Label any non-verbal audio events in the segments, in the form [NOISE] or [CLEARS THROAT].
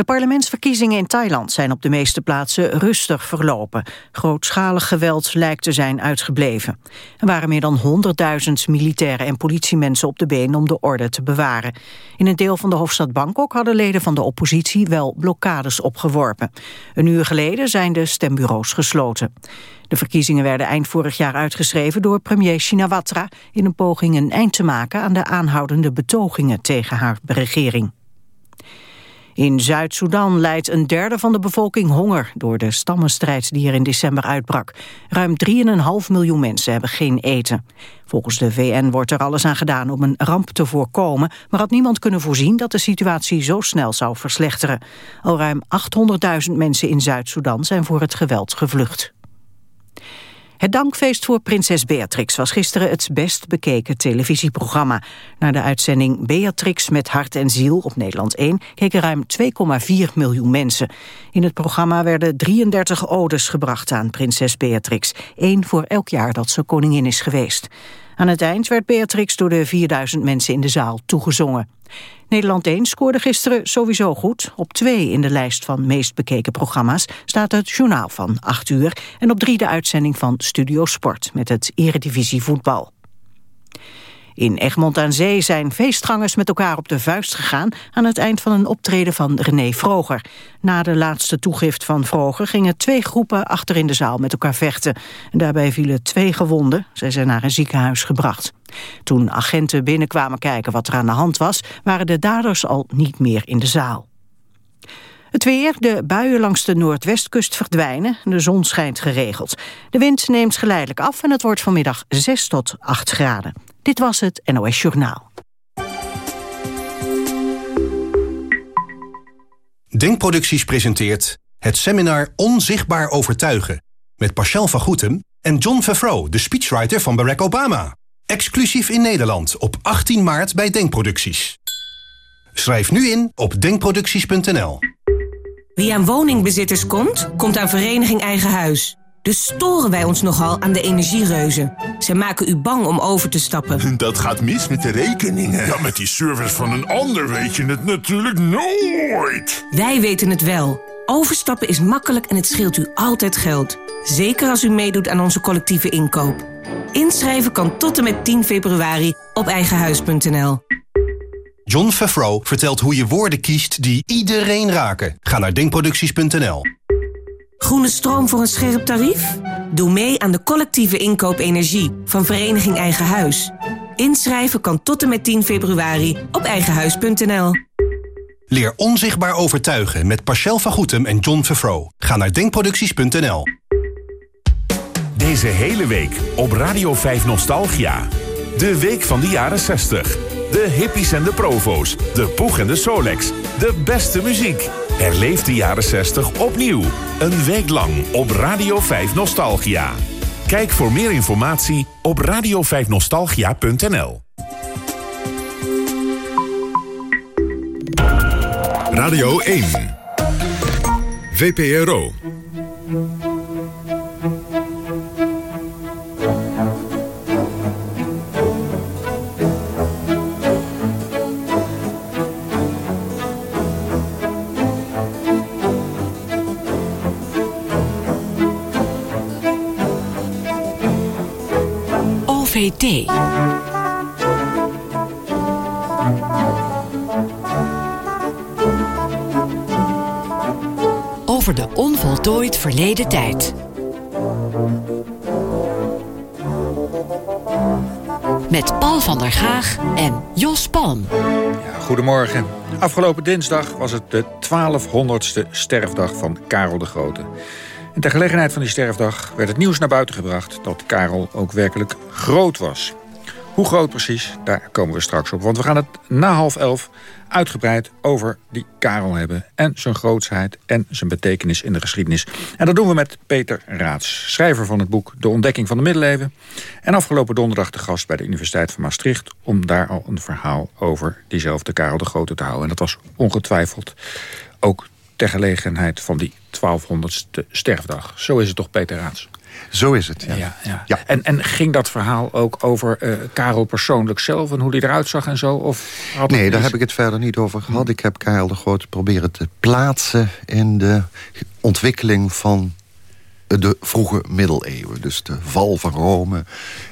De parlementsverkiezingen in Thailand zijn op de meeste plaatsen rustig verlopen. Grootschalig geweld lijkt te zijn uitgebleven. Er waren meer dan 100.000 militairen en politiemensen op de been om de orde te bewaren. In een deel van de hoofdstad Bangkok hadden leden van de oppositie wel blokkades opgeworpen. Een uur geleden zijn de stembureaus gesloten. De verkiezingen werden eind vorig jaar uitgeschreven door premier Shinawatra... in een poging een eind te maken aan de aanhoudende betogingen tegen haar regering. In Zuid-Soedan leidt een derde van de bevolking honger... door de stammenstrijd die er in december uitbrak. Ruim 3,5 miljoen mensen hebben geen eten. Volgens de VN wordt er alles aan gedaan om een ramp te voorkomen... maar had niemand kunnen voorzien dat de situatie zo snel zou verslechteren. Al ruim 800.000 mensen in Zuid-Soedan zijn voor het geweld gevlucht. Het dankfeest voor prinses Beatrix was gisteren het best bekeken televisieprogramma. Naar de uitzending Beatrix met hart en ziel op Nederland 1 keken ruim 2,4 miljoen mensen. In het programma werden 33 odes gebracht aan prinses Beatrix. één voor elk jaar dat ze koningin is geweest. Aan het eind werd Beatrix door de 4000 mensen in de zaal toegezongen. Nederland 1 scoorde gisteren sowieso goed. Op 2 in de lijst van meest bekeken programma's staat het journaal van 8 uur... en op 3 de uitzending van Studio Sport met het Eredivisie voetbal. In Egmond aan Zee zijn feestgangers met elkaar op de vuist gegaan... aan het eind van een optreden van René Vroger. Na de laatste toegift van Vroger gingen twee groepen achter in de zaal met elkaar vechten. En daarbij vielen twee gewonden. Zij zijn naar een ziekenhuis gebracht. Toen agenten binnenkwamen kijken wat er aan de hand was... waren de daders al niet meer in de zaal. Het weer, de buien langs de noordwestkust verdwijnen. De zon schijnt geregeld. De wind neemt geleidelijk af en het wordt vanmiddag 6 tot 8 graden. Dit was het NOS Journaal. Denkproducties presenteert het seminar Onzichtbaar Overtuigen... met Pascal van Goetem en John Favreau, de speechwriter van Barack Obama. Exclusief in Nederland op 18 maart bij Denkproducties. Schrijf nu in op denkproducties.nl. Wie aan woningbezitters komt, komt aan Vereniging Eigen Huis. Dus storen wij ons nogal aan de energiereuzen. Ze maken u bang om over te stappen. [LAUGHS] Dat gaat mis met de rekeningen. Ja, met die service van een ander weet je het natuurlijk nooit. Wij weten het wel. Overstappen is makkelijk en het scheelt u altijd geld. Zeker als u meedoet aan onze collectieve inkoop. Inschrijven kan tot en met 10 februari op eigenhuis.nl. John Favreau vertelt hoe je woorden kiest die iedereen raken. Ga naar denkproducties.nl. Groene stroom voor een scherp tarief? Doe mee aan de collectieve inkoop energie van Vereniging Eigen Huis. Inschrijven kan tot en met 10 februari op eigenhuis.nl. Leer onzichtbaar overtuigen met Pascal van Goetem en John Favreau. Ga naar denkproducties.nl. Deze hele week op Radio 5 Nostalgia. De week van de jaren 60. De hippies en de provo's. De poeg en de Solex. De beste muziek. Herleef de jaren 60 opnieuw. Een week lang op Radio 5 Nostalgia. Kijk voor meer informatie op radio5nostalgia.nl. Radio 1. VPRO. Over de onvoltooid verleden tijd. Met Paul van der Gaag en Jos Palm. Ja, goedemorgen. Afgelopen dinsdag was het de 1200ste sterfdag van Karel de Grote. En ter gelegenheid van die sterfdag werd het nieuws naar buiten gebracht... dat Karel ook werkelijk groot was. Hoe groot precies, daar komen we straks op. Want we gaan het na half elf uitgebreid over die Karel hebben... en zijn grootsheid en zijn betekenis in de geschiedenis. En dat doen we met Peter Raats, schrijver van het boek... De Ontdekking van de Middeleeuwen. En afgelopen donderdag de gast bij de Universiteit van Maastricht... om daar al een verhaal over diezelfde Karel de Grote te houden. En dat was ongetwijfeld ook ter gelegenheid van die 1200ste sterfdag. Zo is het toch, Peter Raats? Zo is het, ja. ja, ja. ja. En, en ging dat verhaal ook over uh, Karel persoonlijk zelf... en hoe hij eruit zag en zo? Of had nee, daar heb ik het verder niet over gehad. Ik heb Karel de Groot proberen te plaatsen... in de ontwikkeling van de vroege middeleeuwen. Dus de val van Rome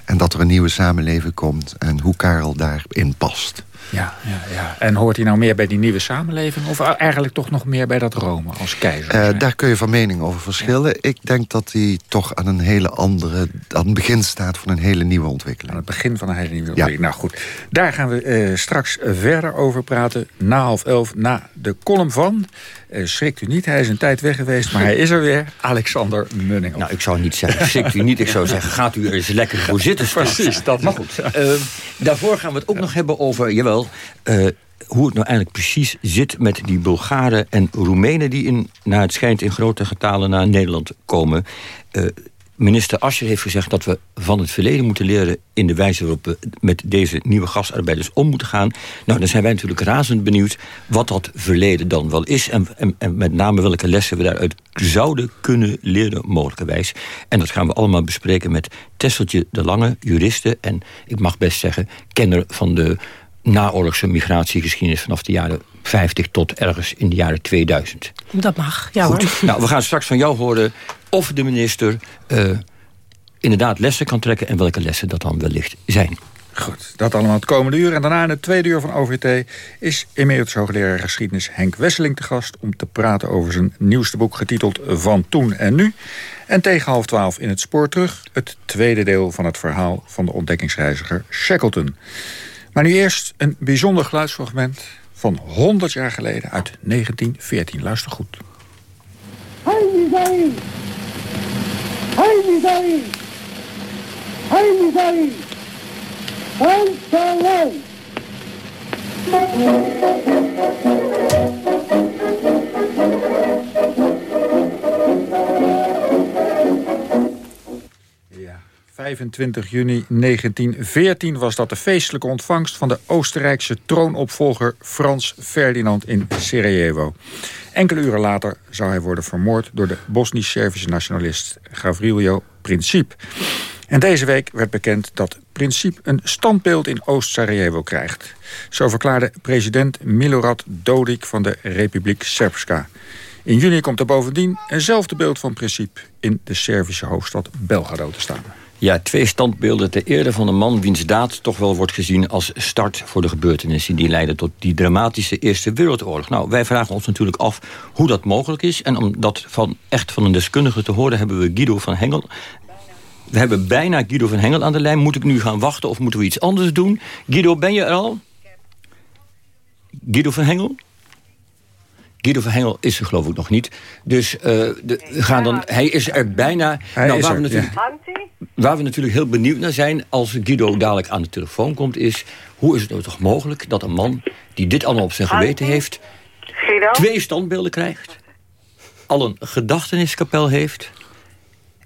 en dat er een nieuwe samenleving komt... en hoe Karel daarin past. Ja, ja, ja. En hoort hij nou meer bij die nieuwe samenleving... of eigenlijk toch nog meer bij dat Rome als keizer? Uh, daar kun je van mening over verschillen. Ik denk dat hij toch aan een hele andere... aan het begin staat van een hele nieuwe ontwikkeling. Aan het begin van een hele nieuwe ontwikkeling. Nou goed, daar gaan we uh, straks verder over praten. Na half elf, na de column van... Uh, schrikt u niet, hij is een tijd weg geweest, maar hij is er weer. Alexander Munning. Nou, ik zou niet zeggen, schrikt u niet. Ik zou zeggen, gaat u er eens lekker voor zitten Precies, dat Maar goed, uh, daarvoor gaan we het ook nog hebben over, Uh, hoe het nou eigenlijk precies zit met die Bulgaren en Roemenen... die in, naar het schijnt in grote getalen naar Nederland komen. Uh, Minister Ascher heeft gezegd dat we van het verleden moeten leren... in de wijze waarop we met deze nieuwe gastarbeiders om moeten gaan. Nou, dan zijn wij natuurlijk razend benieuwd wat dat verleden dan wel is... en, en, en met name welke lessen we daaruit zouden kunnen leren, mogelijkerwijs. En dat gaan we allemaal bespreken met Tesseltje de Lange, juriste... en ik mag best zeggen, kenner van de naoorlogse migratiegeschiedenis... vanaf de jaren 50 tot ergens in de jaren 2000. Dat mag, ja Goed. hoor. Nou, we gaan straks van jou horen of de minister uh, inderdaad lessen kan trekken... en welke lessen dat dan wellicht zijn. Goed, dat allemaal het komende uur. En daarna in het tweede uur van OVT is emeritus hoogleraar geschiedenis Henk Wesseling te gast... om te praten over zijn nieuwste boek getiteld Van Toen en Nu. En tegen half twaalf in het spoor terug... het tweede deel van het verhaal van de ontdekkingsreiziger Shackleton. Maar nu eerst een bijzonder geluidsfragment van 100 jaar geleden uit 1914. Luister goed. 25 juni 1914 was dat de feestelijke ontvangst... van de Oostenrijkse troonopvolger Frans Ferdinand in Sarajevo. Enkele uren later zou hij worden vermoord door de Bosnisch-Servische nationalist Gavrilo Princip. En deze week werd bekend dat Princip een standbeeld in Oost-Sarajevo krijgt. Zo verklaarde president Milorad Dodik van de Republiek Srpska. In juni komt er bovendien eenzelfde beeld van Princip in de Servische hoofdstad Belgrado te staan. Ja, twee standbeelden ter ere van een man wiens daad toch wel wordt gezien als start voor de gebeurtenissen die leiden tot die dramatische Eerste Wereldoorlog. Nou, wij vragen ons natuurlijk af hoe dat mogelijk is. En om dat van, echt van een deskundige te horen hebben we Guido van Hengel. We hebben bijna Guido van Hengel aan de lijn. Moet ik nu gaan wachten of moeten we iets anders doen? Guido, ben je er al? Guido van Hengel? Guido van Hengel is er geloof ik nog niet. Dus uh, de, gaan dan, hij is er bijna. Hij nou, waar, er, we natuurlijk, waar we natuurlijk heel benieuwd naar zijn... als Guido dadelijk aan de telefoon komt... is hoe is het nou toch mogelijk dat een man die dit allemaal op zijn geweten heeft... Guido? twee standbeelden krijgt... al een gedachteniskapel heeft...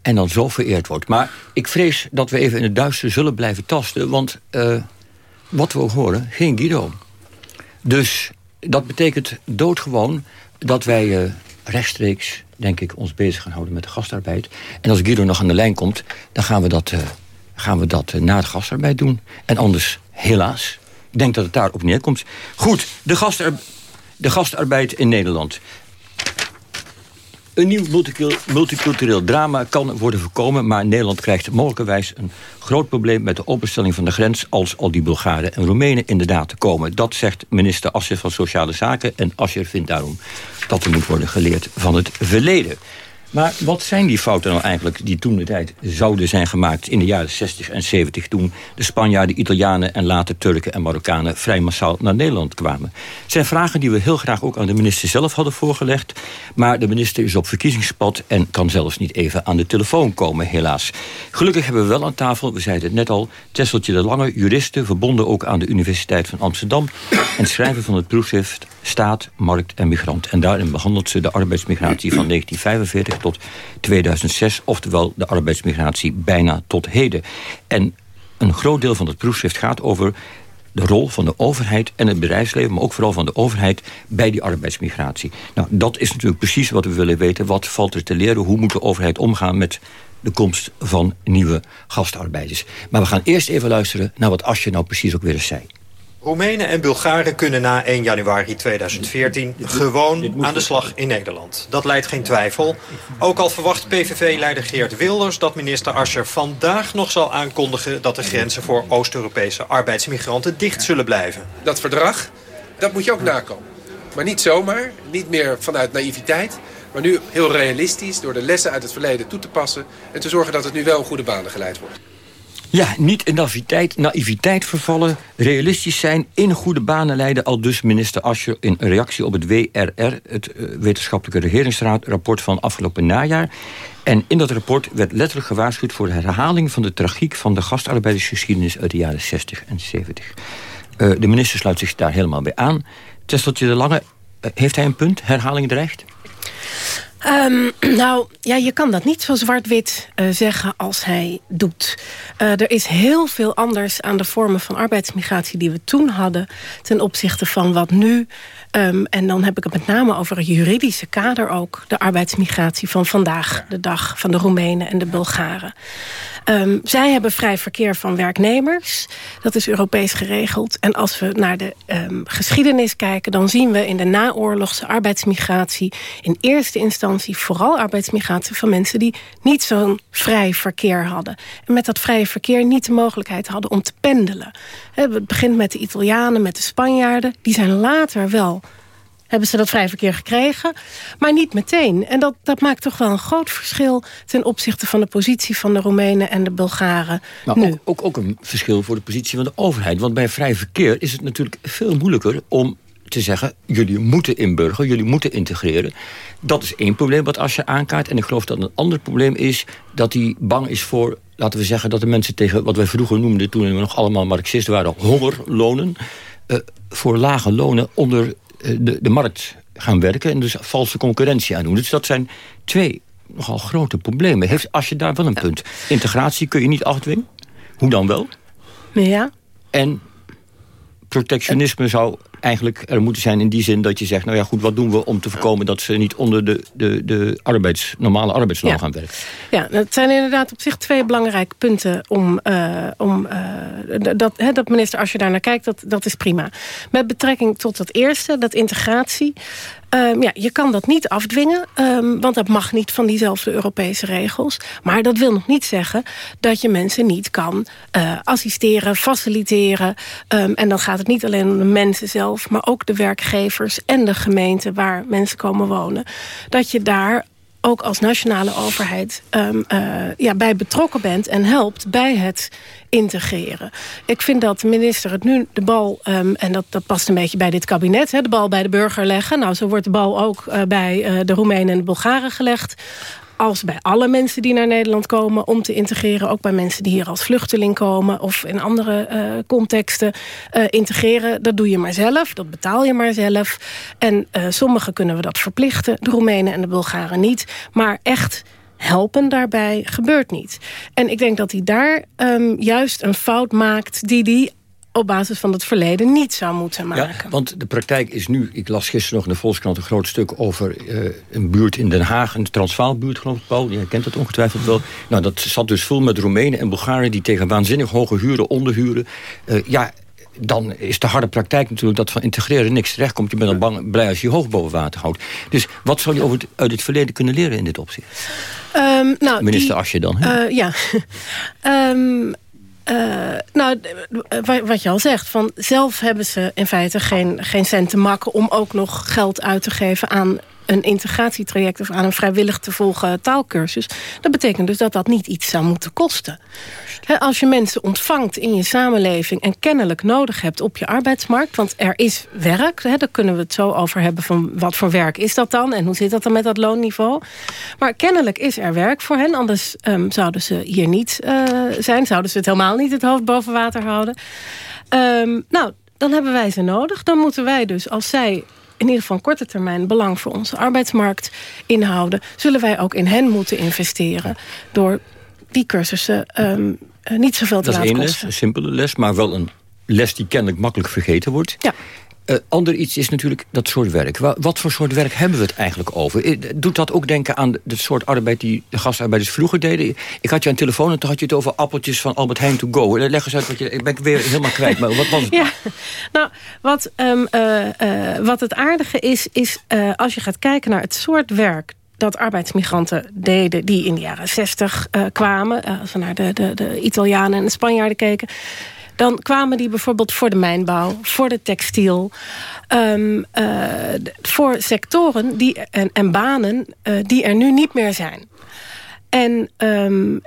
en dan zo vereerd wordt. Maar ik vrees dat we even in het duister zullen blijven tasten... want uh, wat we ook horen, geen Guido. Dus dat betekent doodgewoon dat wij uh, rechtstreeks, denk ik, ons bezig gaan houden met de gastarbeid. En als Guido nog aan de lijn komt, dan gaan we dat, uh, gaan we dat uh, na de gastarbeid doen. En anders, helaas, ik denk dat het daarop neerkomt. Goed, de, gastar de gastarbeid in Nederland. Een nieuw multicultureel drama kan worden voorkomen... maar Nederland krijgt mogelijkerwijs een groot probleem... met de openstelling van de grens als al die Bulgaren en Roemenen inderdaad komen. Dat zegt minister Asscher van Sociale Zaken. En Asscher vindt daarom dat er moet worden geleerd van het verleden. Maar wat zijn die fouten nou eigenlijk die toen de tijd zouden zijn gemaakt... in de jaren 60 en 70 toen de Spanjaarden, Italianen... en later Turken en Marokkanen vrij massaal naar Nederland kwamen? Het zijn vragen die we heel graag ook aan de minister zelf hadden voorgelegd. Maar de minister is op verkiezingspad en kan zelfs niet even aan de telefoon komen, helaas. Gelukkig hebben we wel aan tafel, we zeiden het net al... Tesseltje de Lange, juriste, verbonden ook aan de Universiteit van Amsterdam... [COUGHS] en schrijver van het proefschrift Staat, Markt en Migrant. En daarin behandelt ze de arbeidsmigratie van [COUGHS] 1945 tot 2006, oftewel de arbeidsmigratie bijna tot heden. En een groot deel van het proefschrift gaat over de rol van de overheid en het bedrijfsleven... maar ook vooral van de overheid bij die arbeidsmigratie. Nou, dat is natuurlijk precies wat we willen weten. Wat valt er te leren? Hoe moet de overheid omgaan met de komst van nieuwe gastarbeiders? Maar we gaan eerst even luisteren naar wat Asje nou precies ook weer eens zei. Roemenen en Bulgaren kunnen na 1 januari 2014 gewoon aan de slag in Nederland. Dat leidt geen twijfel. Ook al verwacht PVV-leider Geert Wilders dat minister Ascher vandaag nog zal aankondigen... dat de grenzen voor Oost-Europese arbeidsmigranten dicht zullen blijven. Dat verdrag, dat moet je ook nakomen. Maar niet zomaar, niet meer vanuit naïviteit... maar nu heel realistisch door de lessen uit het verleden toe te passen... en te zorgen dat het nu wel goede banen geleid wordt. Ja, niet in naïviteit, naïviteit vervallen, realistisch zijn... in goede banen leiden, al dus minister Ascher... in reactie op het WRR, het uh, Wetenschappelijke Regeringsraad... van afgelopen najaar. En in dat rapport werd letterlijk gewaarschuwd... voor de herhaling van de tragiek van de gastarbeidersgeschiedenis... uit de jaren 60 en 70. Uh, de minister sluit zich daar helemaal bij aan. Tesseltje de Lange, uh, heeft hij een punt? Herhaling dreigt? Um, [CLEARS THROAT] nou, ja, je kan dat niet zo zwart-wit uh, zeggen als hij doet. Uh, er is heel veel anders aan de vormen van arbeidsmigratie... die we toen hadden ten opzichte van wat nu... Um, en dan heb ik het met name over het juridische kader ook... de arbeidsmigratie van vandaag de dag van de Roemenen en de Bulgaren. Um, zij hebben vrij verkeer van werknemers. Dat is Europees geregeld. En als we naar de um, geschiedenis kijken... dan zien we in de naoorlogse arbeidsmigratie... in eerste instantie vooral arbeidsmigratie van mensen... die niet zo'n vrij verkeer hadden. En met dat vrije verkeer niet de mogelijkheid hadden om te pendelen. Het begint met de Italianen, met de Spanjaarden. Die zijn later wel hebben ze dat vrij verkeer gekregen. Maar niet meteen. En dat, dat maakt toch wel een groot verschil... ten opzichte van de positie van de Roemenen en de Bulgaren nou, nu. Ook, ook, ook een verschil voor de positie van de overheid. Want bij vrij verkeer is het natuurlijk veel moeilijker... om te zeggen, jullie moeten inburgeren, jullie moeten integreren. Dat is één probleem wat als je aankaart. En ik geloof dat een ander probleem is dat hij bang is voor... laten we zeggen dat de mensen tegen wat wij vroeger noemden... toen we nog allemaal marxisten waren, hongerlonen... Uh, voor lage lonen onder de, de markt gaan werken... en dus valse concurrentie aan doen. Dus dat zijn twee nogal grote problemen. Heeft, als je daar wel een punt. Integratie kun je niet afdwingen. Hoe dan wel? Ja. En protectionisme zou eigenlijk er moeten zijn in die zin dat je zegt... nou ja, goed, wat doen we om te voorkomen dat ze niet onder de, de, de arbeids, normale arbeidsnorm gaan werken? Ja, dat zijn inderdaad op zich twee belangrijke punten om... Uh, om uh, dat, he, dat minister, als je daar naar kijkt, dat, dat is prima. Met betrekking tot dat eerste, dat integratie... Um, ja, je kan dat niet afdwingen, um, want dat mag niet van diezelfde Europese regels. Maar dat wil nog niet zeggen dat je mensen niet kan uh, assisteren, faciliteren. Um, en dan gaat het niet alleen om de mensen zelf, maar ook de werkgevers en de gemeente waar mensen komen wonen. Dat je daar ook als nationale overheid um, uh, ja, bij betrokken bent en helpt bij het integreren. Ik vind dat de minister het nu de bal, um, en dat, dat past een beetje bij dit kabinet... Hè, de bal bij de burger leggen. Nou, zo wordt de bal ook uh, bij uh, de Roemenen en de Bulgaren gelegd als bij alle mensen die naar Nederland komen... om te integreren, ook bij mensen die hier als vluchteling komen... of in andere uh, contexten uh, integreren. Dat doe je maar zelf, dat betaal je maar zelf. En uh, sommigen kunnen we dat verplichten, de Roemenen en de Bulgaren niet. Maar echt helpen daarbij gebeurt niet. En ik denk dat hij daar um, juist een fout maakt... die die op basis van het verleden niet zou moeten maken. Ja, want de praktijk is nu... Ik las gisteren nog in de Volkskrant een groot stuk over uh, een buurt in Den Haag. Een Transvaalbuurt, geloof ik, Paul. Je kent dat ongetwijfeld wel. Nou, dat zat dus vol met Roemenen en Bulgaren... die tegen waanzinnig hoge huren onderhuren. Uh, ja, dan is de harde praktijk natuurlijk dat van integreren niks terecht komt. Je bent dan bang, blij als je je hoofd boven water houdt. Dus wat zou je over het, uit het verleden kunnen leren in dit opzicht? Um, nou, Minister die, Asje dan. Uh, ja. um, [LAUGHS] Uh, nou, wat je al zegt, van zelf hebben ze in feite geen, geen cent te makken... om ook nog geld uit te geven aan een integratietraject... of aan een vrijwillig te volgen taalkursus. Dat betekent dus dat dat niet iets zou moeten kosten. Als je mensen ontvangt in je samenleving... en kennelijk nodig hebt op je arbeidsmarkt... want er is werk, he, daar kunnen we het zo over hebben... van wat voor werk is dat dan en hoe zit dat dan met dat loonniveau. Maar kennelijk is er werk voor hen... anders um, zouden ze hier niet uh, zijn. Zouden ze het helemaal niet het hoofd boven water houden. Um, nou, dan hebben wij ze nodig. Dan moeten wij dus, als zij in ieder geval korte termijn belang voor onze arbeidsmarkt inhouden... zullen wij ook in hen moeten investeren door die cursussen um, niet zoveel te dat laten kosten. Dat is één les, een simpele les, maar wel een les die kennelijk makkelijk vergeten wordt. Ja. Uh, ander iets is natuurlijk dat soort werk. Wat, voor soort werk hebben we het eigenlijk over? Eh, doet dat ook denken aan het soort arbeid die de gastarbeiders vroeger deden? Ik had je aan telefoon en toen had je het over appeltjes van Albert Heijn to go. Leg eens uit, wat je, ik ben weer helemaal kwijt. Maar wat was het? [LAUGHS] Ja, nou, wat, uh, wat het aardige is, is als je gaat kijken naar het soort werk dat arbeidsmigranten deden die in de jaren 60 kwamen. als we naar de, de, de Italianen en de Spanjaarden keken dan kwamen die bijvoorbeeld voor de mijnbouw, voor de textiel... Um, uh, voor sectoren die, en, en banen uh, die er nu niet meer zijn. En um,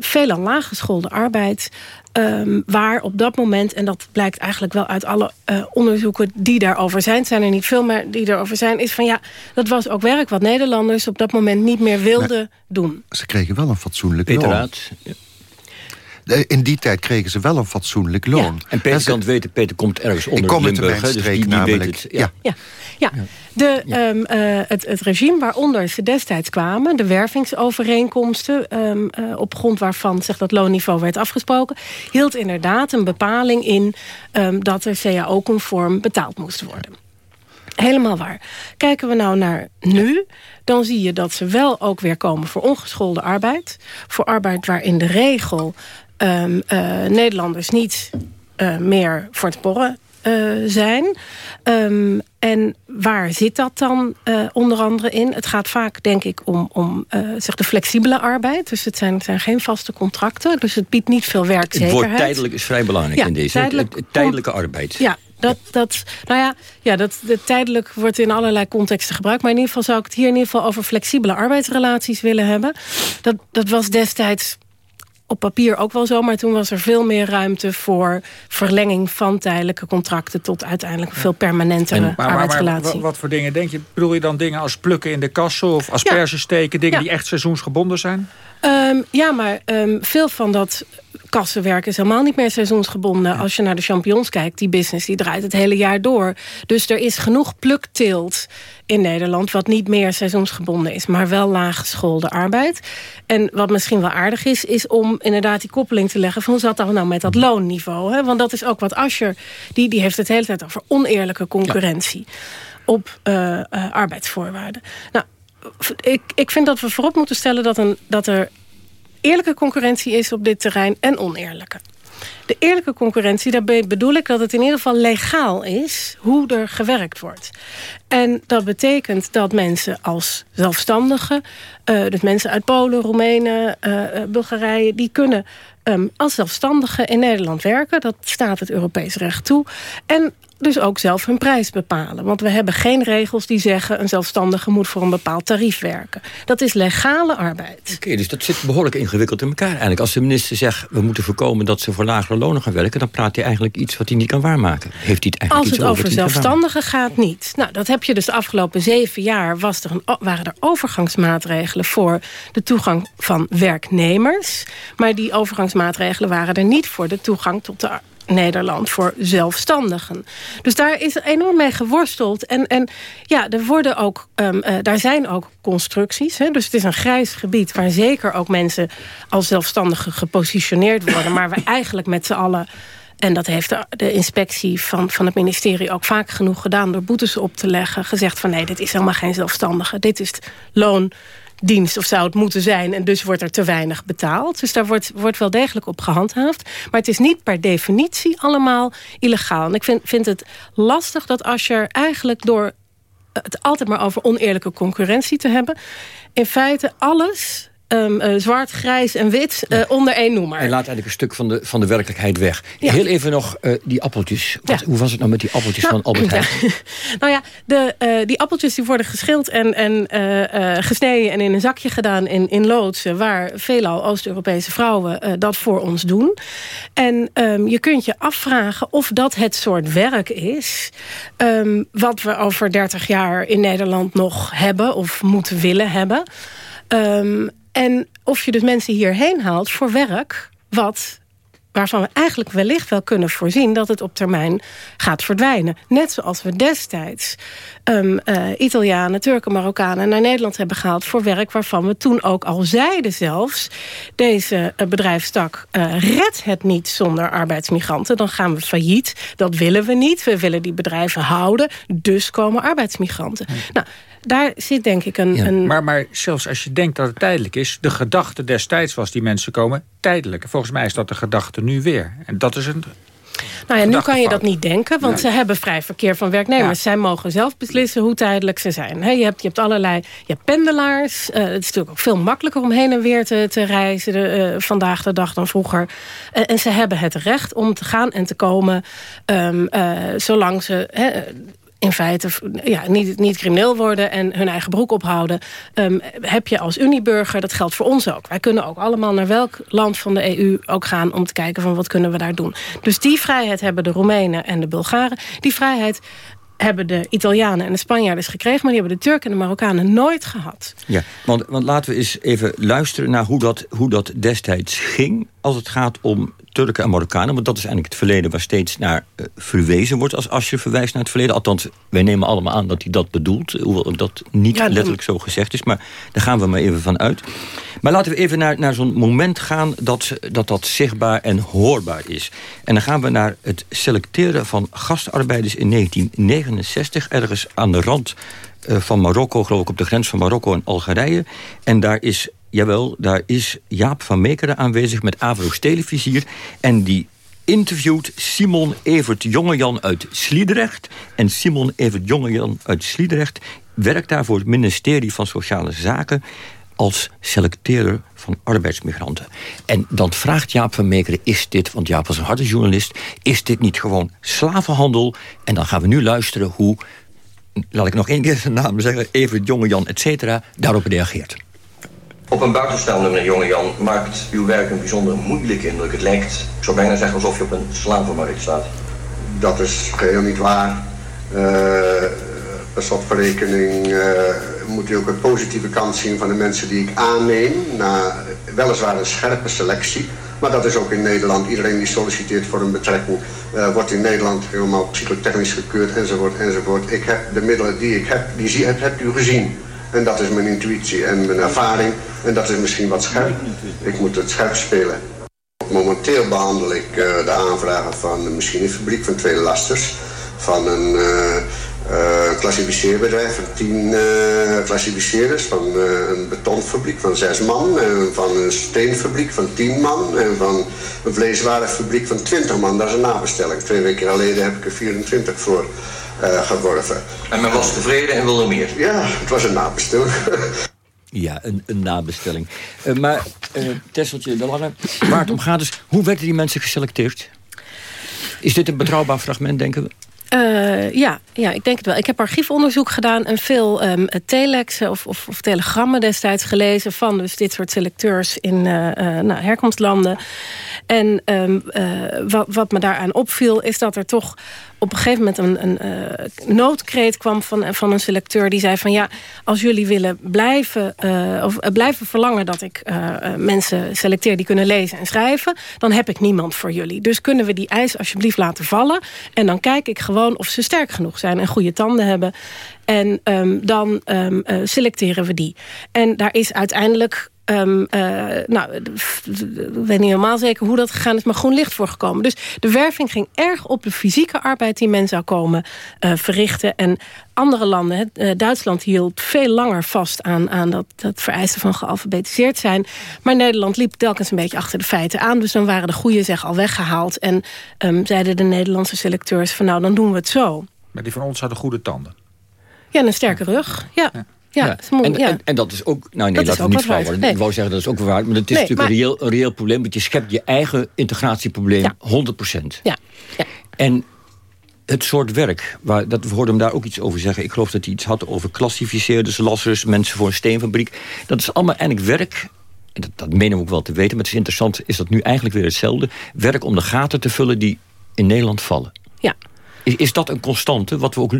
veelal laaggeschoolde arbeid... Um, waar op dat moment, en dat blijkt eigenlijk wel uit alle uh, onderzoeken die daarover zijn... zijn er niet veel meer die daarover zijn... is van ja, dat was ook werk wat Nederlanders op dat moment niet meer wilden maar, doen. Ze kregen wel een fatsoenlijk loon. Inderdaad. In die tijd kregen ze wel een fatsoenlijk loon. Ja. En Peter kan het weten, Peter komt ergens onder Ik kom uit Limburg, de dus die, die namelijk. Weet het, ja. Ja. Ja. De, um, uh, het, het regime waaronder ze destijds kwamen... de wervingsovereenkomsten... Um, uh, op grond waarvan zeg, dat loonniveau werd afgesproken... hield inderdaad een bepaling in... Um, dat er CAO-conform betaald moest worden. Helemaal waar. Kijken we nou naar nu, dan zie je dat ze wel ook weer komen voor ongeschoolde arbeid. Voor arbeid waar in de regel um, Nederlanders niet uh, meer voor te porren uh, zijn. Um, en waar zit dat dan uh, onder andere in? Het gaat vaak, denk ik, om, om uh, zeg de flexibele arbeid. Dus het zijn, het zijn geen vaste contracten. Dus het biedt niet veel werkzekerheid. Het woord tijdelijk is vrij belangrijk ja, in deze. Tijdelijk, het, tijdelijke arbeid. Ja, dat, dat, nou ja, ja dat, dat tijdelijk wordt in allerlei contexten gebruikt. Maar in ieder geval zou ik het hier in ieder geval over flexibele arbeidsrelaties willen hebben. Dat, dat was destijds op papier ook wel zo, maar toen was er veel meer ruimte voor verlenging van tijdelijke contracten tot uiteindelijk een veel permanentere maar, maar, arbeidsrelatie. Maar, wat voor dingen denk je? Bedoel je dan dingen als plukken in de kassen of asperges steken, dingen Ja. die echt seizoensgebonden zijn? Um, ja, maar um, veel van dat kassenwerk is helemaal niet meer seizoensgebonden. Ja. Als je naar de champignons kijkt, die business die draait het hele jaar door. Dus er is genoeg plukteelt in Nederland... wat niet meer seizoensgebonden is, maar wel laaggeschoolde arbeid. En wat misschien wel aardig is, is om inderdaad die koppeling te leggen... van hoe zat dat nou met dat loonniveau? Hè? Want dat is ook wat Ascher, die, die heeft het de hele tijd over oneerlijke concurrentie... Ja. op uh, uh, arbeidsvoorwaarden. Nou, ik, ik vind dat we voorop moeten stellen dat, een, dat er eerlijke concurrentie is op dit terrein en oneerlijke. De eerlijke concurrentie, daarbij bedoel ik dat het in ieder geval legaal is hoe er gewerkt wordt. En dat betekent dat mensen als zelfstandigen, uh, dus mensen uit Polen, Roemenen, uh, Bulgarije, die kunnen um, als zelfstandigen in Nederland werken. Dat staat het Europees recht toe. En dus ook zelf hun prijs bepalen. Want we hebben geen regels die zeggen... een zelfstandige moet voor een bepaald tarief werken. Dat is legale arbeid. Oké, okay, dus dat zit behoorlijk ingewikkeld in elkaar eigenlijk. Als de minister zegt, we moeten voorkomen dat ze voor lagere lonen gaan werken... dan praat hij eigenlijk iets wat hij niet kan waarmaken. Heeft hij het eigenlijk Als het iets over zelfstandigen gaat, niet. Nou, dat heb je dus de afgelopen zeven jaar... Was er een, waren er overgangsmaatregelen voor de toegang van werknemers. Maar die overgangsmaatregelen waren er niet voor de toegang tot de Nederland voor zelfstandigen. Dus daar is enorm mee geworsteld. En, en ja, er worden ook, um, uh, daar zijn ook constructies. Hè? Dus het is een grijs gebied waar zeker ook mensen als zelfstandigen gepositioneerd worden. maar we eigenlijk met z'n allen... En dat heeft de, de, inspectie van, van het ministerie ook vaak genoeg gedaan... door boetes op te leggen. Gezegd van nee, dit is helemaal geen zelfstandige. Dit is het loon dienst of zou het moeten zijn. En dus wordt er te weinig betaald. Dus daar wordt, wordt wel degelijk op gehandhaafd. Maar het is niet per definitie allemaal illegaal. En ik vind, vind het lastig dat als je eigenlijk door het altijd maar over oneerlijke concurrentie te hebben... in feite alles Um, uh, zwart, grijs en wit uh, onder één noemer. En laat eigenlijk een stuk van de, van de werkelijkheid weg. Ja. Heel even nog uh, die appeltjes. Wat, ja. Hoe was het nou met die appeltjes nou, van Albert Heijn? [LAUGHS] Nou ja, de, die appeltjes die worden geschild en, en gesneden... en in een zakje gedaan in, in loodsen... waar veelal Oost-Europese vrouwen dat voor ons doen. En um, je kunt je afvragen of dat het soort werk is... Um, wat we over 30 jaar in Nederland nog hebben... of moeten willen hebben... En of je dus mensen hierheen haalt voor werk... wat waarvan we eigenlijk wellicht wel kunnen voorzien... dat het op termijn gaat verdwijnen. Net zoals we destijds um, uh, Italianen, Turken, Marokkanen... naar Nederland hebben gehaald voor werk... waarvan we toen ook al zeiden zelfs... deze uh, bedrijfstak uh, redt het niet zonder arbeidsmigranten. Dan gaan we failliet. Dat willen we niet. We willen die bedrijven houden. Dus komen arbeidsmigranten. Nou, daar zit denk ik een... Ja. een... Maar, maar zelfs als je denkt dat het tijdelijk is... de gedachte destijds was die mensen komen tijdelijk. Volgens mij is dat de gedachte nu weer. En dat is een nou ja, nu kan je dat niet denken, want ze hebben vrij verkeer van werknemers. Ja. Zij mogen zelf beslissen hoe tijdelijk ze zijn. He, je, hebt, je hebt allerlei je hebt pendelaars. Uh, het is natuurlijk ook veel makkelijker om heen en weer te, te reizen de, uh, vandaag de dag dan vroeger. Uh, en ze hebben het recht om te gaan en te komen um, zolang ze... In feite ja, niet, niet crimineel worden en hun eigen broek ophouden... Um, heb je als Unieburger, dat geldt voor ons ook. Wij kunnen ook allemaal naar welk land van de EU ook gaan... om te kijken van wat kunnen we daar doen. Dus die vrijheid hebben de Roemenen en de Bulgaren. Die vrijheid hebben de Italianen en de Spanjaarden gekregen... maar die hebben de Turken en de Marokkanen nooit gehad. Ja, want, want laten we eens even luisteren naar hoe dat, hoe dat destijds ging... als het gaat om Turken en Marokkanen. Want dat is eigenlijk het verleden waar steeds naar uh, verwezen wordt... als, als je verwijst naar het verleden. Althans, wij nemen allemaal aan dat hij dat bedoelt. Hoewel dat niet ja, letterlijk zo gezegd is. Maar daar gaan we maar even van uit. Maar laten we even naar, naar zo'n moment gaan dat, dat dat zichtbaar en hoorbaar is. En dan gaan we naar het selecteren van gastarbeiders in 1969... ergens aan de rand uh, van Marokko, geloof ik op de grens van Marokko en Algerije. En daar is Jawel, daar is Jaap van Meekeren aanwezig met Avro's televisier. En die interviewt Simon Evert Jongejan uit Sliedrecht. En Simon Evert Jongejan uit Sliedrecht werkt daar voor het ministerie van Sociale Zaken als selecteerder van arbeidsmigranten. En dan vraagt Jaap van Meekeren, is dit, want Jaap was een harde journalist... is dit niet gewoon slavenhandel? En dan gaan we nu luisteren hoe, laat ik nog één keer zijn naam zeggen... Evert Jongejan, et cetera, daarop reageert. Op een buitenstaander, meneer Jongejan, maakt uw werk een bijzonder moeilijke indruk. Het lijkt, ik zou bijna zeggen, alsof je op een slavenmarkt staat. Dat is geheel niet waar. Uh, per slotverrekening uh, moet u ook een positieve kant zien van de mensen die ik aanneem. Na weliswaar een scherpe selectie. Maar dat is ook in Nederland. Iedereen die solliciteert voor een betrekking uh, wordt in Nederland helemaal psychotechnisch gekeurd enzovoort enzovoort. Ik heb de middelen die ik heb, die zie, heb, hebt u gezien. En dat is mijn intuïtie en mijn ervaring. En dat is misschien wat scherp. Ik moet het scherp spelen. Momenteel behandel ik uh, de aanvragen van de machinefabriek van twee lasters. Van een uh, klassificeerbedrijf van tien uh, klassificeerders. Van uh, een betonfabriek van zes man. En van een steenfabriek van tien man. En van een vleeswarenfabriek van twintig man. Dat is een nabestelling. Twee weken geleden heb ik er 24 voor uh, geworven. En men was tevreden en wilde meer? Ja, het was een nabestelling. Ja, een, een nabestelling. Uh, maar, uh, Tesseltje de Lange, waar het om gaat is... hoe werden die mensen geselecteerd? Is dit een betrouwbaar fragment, denken we? Ja, ja, ik denk het wel. Ik heb archiefonderzoek gedaan en veel um, telexen of, of, of, telegrammen destijds gelezen... van dus dit soort selecteurs in uh, uh, nou, herkomstlanden. En um, wat, wat me daaraan opviel is dat er toch op een gegeven moment een, een uh, noodkreet kwam van, van een selecteur. Die zei van ja, als jullie willen blijven, uh, of, uh, blijven verlangen dat ik mensen selecteer die kunnen lezen en schrijven. Dan heb ik niemand voor jullie. Dus kunnen we die eis alsjeblieft laten vallen. En dan kijk ik gewoon of ze sterk genoeg zijn en goede tanden hebben. En um, dan um, selecteren we die. En daar is uiteindelijk Um, uh, nou, ik weet niet helemaal zeker hoe dat gegaan is, maar groen licht voor gekomen. Dus de werving ging erg op de fysieke arbeid die men zou komen uh, verrichten. En andere landen, uh, Duitsland hield veel langer vast aan, aan dat, dat vereisten van gealfabetiseerd zijn. Maar Nederland liep telkens een beetje achter de feiten aan. Dus dan waren de goede zeg al weggehaald. En um, zeiden de Nederlandse selecteurs van nou, dan doen we het zo. Maar die van ons hadden goede tanden. Ja, en een sterke rug, ja. ja. Ja, ja. En, ja. en, en, dat is ook... Nou nee, laten we niet flauw worden. Nee. Ik wou zeggen, dat is ook waar. Maar het is Nee, natuurlijk maar- een, reëel, een reëel probleem. Want je schept je eigen integratieprobleem Ja. 100%. Ja. En het soort werk, waar, dat, we hoorden hem daar ook iets over zeggen. Ik geloof dat hij iets had over klassificeerders, lassers... mensen voor een steenfabriek. Dat is allemaal eigenlijk werk... en dat, dat menen we ook wel te weten... maar het is interessant, is dat nu eigenlijk weer hetzelfde... werk om de gaten te vullen die in Nederland vallen. Ja. Is, is dat een constante, wat we ook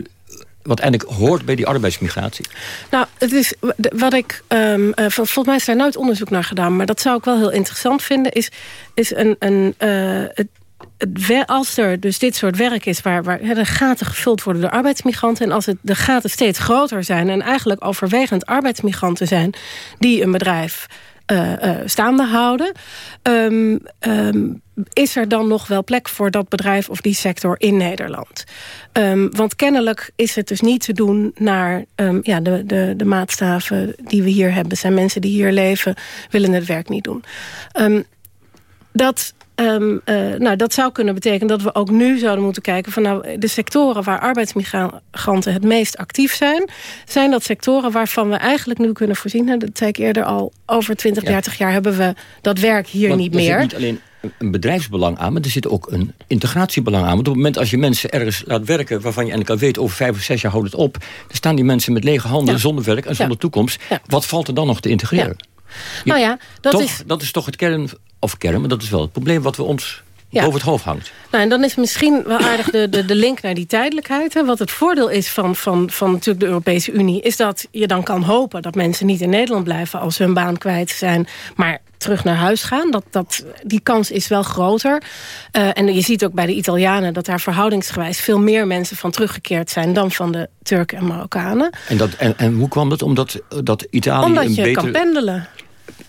wat eigenlijk hoort bij die arbeidsmigratie? Nou, het is wat ik. Um, uh, volgens mij is daar nooit onderzoek naar gedaan, maar dat zou ik wel heel interessant vinden. Is, is een. een uh, het, als er dus dit soort werk is waar, waar de gaten gevuld worden door arbeidsmigranten... en als het, de gaten steeds groter zijn en eigenlijk overwegend arbeidsmigranten zijn... die een bedrijf staande houden... Um, um, is er dan nog wel plek voor dat bedrijf of die sector in Nederland? Um, want kennelijk is het dus niet te doen naar ja, de, de, de maatstaven die we hier hebben. zijn mensen die hier leven, willen het werk niet doen. dat Um, uh, nou, dat zou kunnen betekenen dat we ook nu zouden moeten kijken... van nou, de sectoren waar arbeidsmigranten het meest actief zijn... zijn dat sectoren waarvan we eigenlijk nu kunnen voorzien... dat zei ik eerder al, over 20, 30 jaar hebben we dat werk hier Want niet meer. niet alleen een bedrijfsbelang aan, maar er zit ook een integratiebelang aan. Want op het moment als je mensen ergens laat werken... waarvan je eigenlijk al weet, over vijf of zes jaar houdt het op... dan staan die mensen met lege handen, Ja. zonder werk en zonder toekomst. Wat valt er dan nog te integreren? Nou ja, dat toch, is... dat is toch het kern, maar dat is wel het probleem... wat we ons Ja. boven het hoofd hangt. Nou, en dan is misschien wel aardig de, de, de link naar die tijdelijkheid. Hè. Wat het voordeel is van, van, van natuurlijk de Europese Unie... is dat je dan kan hopen dat mensen niet in Nederland blijven... als ze hun baan kwijt zijn, maar terug naar huis gaan. Dat, dat, die kans is wel groter. Eh, en je ziet ook bij de Italianen... dat daar verhoudingsgewijs veel meer mensen van teruggekeerd zijn... dan van de Turken en Marokkanen. En, dat, en, en hoe kwam dat? Omdat dat Italië Omdat een je betere... kan pendelen.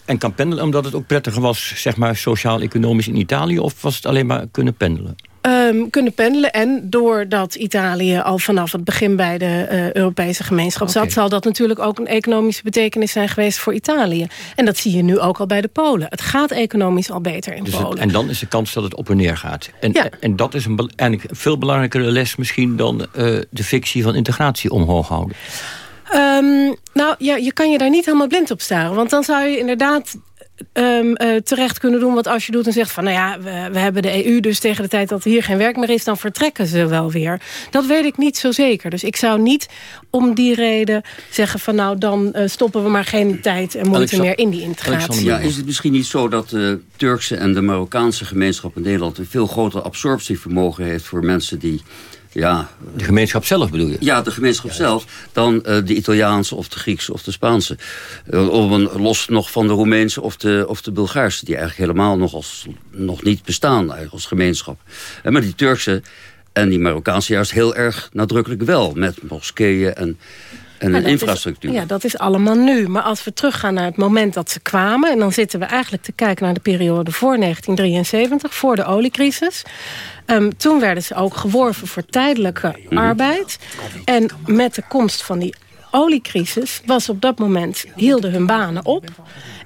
En kan pendelen omdat het ook prettiger was, zeg maar, sociaal-economisch in Italië? Of was het alleen maar kunnen pendelen? Ehm, kunnen pendelen. En doordat Italië al vanaf het begin bij de eh, Europese gemeenschap zat... zal dat natuurlijk ook een economische betekenis zijn geweest voor Italië. En dat zie je nu ook al bij de Polen. Het gaat economisch al beter in Dus het- Polen. en dan is de kans dat het op en neer gaat. En, Ja. en dat is een, bel- eigenlijk een veel belangrijkere les misschien... dan eh, de fictie van integratie omhoog houden. Ehm, nou, ja, je kan je daar niet helemaal blind op staren. Want dan zou je inderdaad ehm, eh, terecht kunnen doen wat als je doet en zegt van... nou ja, we, we hebben de EU, dus tegen de tijd dat hier geen werk meer is... dan vertrekken ze wel weer. Dat weet ik niet zo zeker. Dus ik zou niet om die reden zeggen van... nou, dan eh, stoppen we maar geen tijd en moeite meer in die integratie. Ja, is het misschien niet zo dat de Turkse en de Marokkaanse gemeenschap in Nederland... een veel groter absorptievermogen heeft voor mensen die... Ja, de gemeenschap zelf bedoel je? Ja, de gemeenschap zelf. Dan eh, de Italiaanse of de Griekse of de Spaanse. Om een, los nog van de Roemeense of de, of de Bulgaarse... die eigenlijk helemaal nog, als, nog niet bestaan eigenlijk als gemeenschap. Eh, maar die Turkse en die Marokkaanse juist heel erg nadrukkelijk wel. Met moskeeën en, en een infrastructuur. Is, ja, dat is allemaal nu. Maar als we teruggaan naar het moment dat ze kwamen... en dan zitten we eigenlijk te kijken naar de periode voor 1973... voor de oliecrisis. Ehm, toen werden ze ook geworven voor tijdelijke arbeid. En met de komst van die oliecrisis was op dat moment... hielden hun banen op.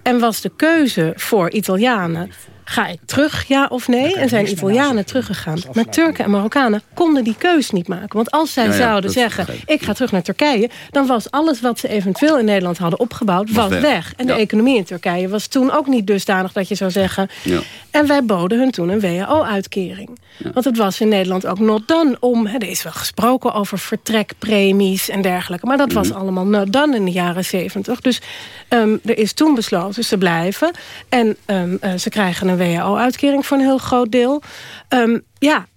En was de keuze voor Italianen... Ga ik terug, ja of nee? En zijn Italianen teruggegaan. Maar Turken en Marokkanen konden die keus niet maken. Want als zij Ja, ja, zouden zeggen... ik. ga terug naar Turkije... dan was alles wat ze eventueel in Nederland hadden opgebouwd... was, weg. weg. En de economie in Turkije was toen ook niet dusdanig... dat je zou zeggen... Ja. En wij boden hun toen een WHO-uitkering. Want het was in Nederland ook not done om... Hè, er is wel gesproken over vertrekpremies en dergelijke... maar dat was Mhm. allemaal not done in de jaren zeventig. Dus ehm, er is toen besloten ze blijven. En ehm, eh, ze krijgen een WHO-uitkering voor een heel groot deel. Ehm, ja,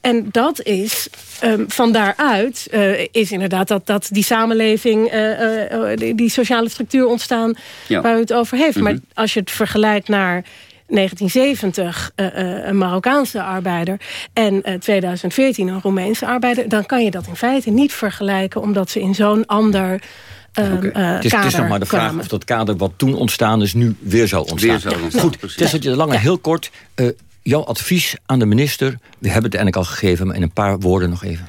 en dat is, ehm, van daaruit eh, is inderdaad dat, dat die samenleving, eh, eh, die, die sociale structuur ontstaan Ja. waar u het over heeft. Maar Mhm. als je het vergelijkt naar 1970 eh, eh, een Marokkaanse arbeider en eh, 2014 een Roemeense arbeider, dan kan je dat in feite niet vergelijken, omdat ze in zo'n ander ehm, eh, Het is, het nog maar de vraag kwamen. of dat kader wat toen ontstaan is... nu weer zou ontstaan. Weer zou ontstaan, Goed, de Lange, heel kort. eh, jouw advies aan de minister. We hebben het eigenlijk al gegeven, maar in een paar woorden nog even.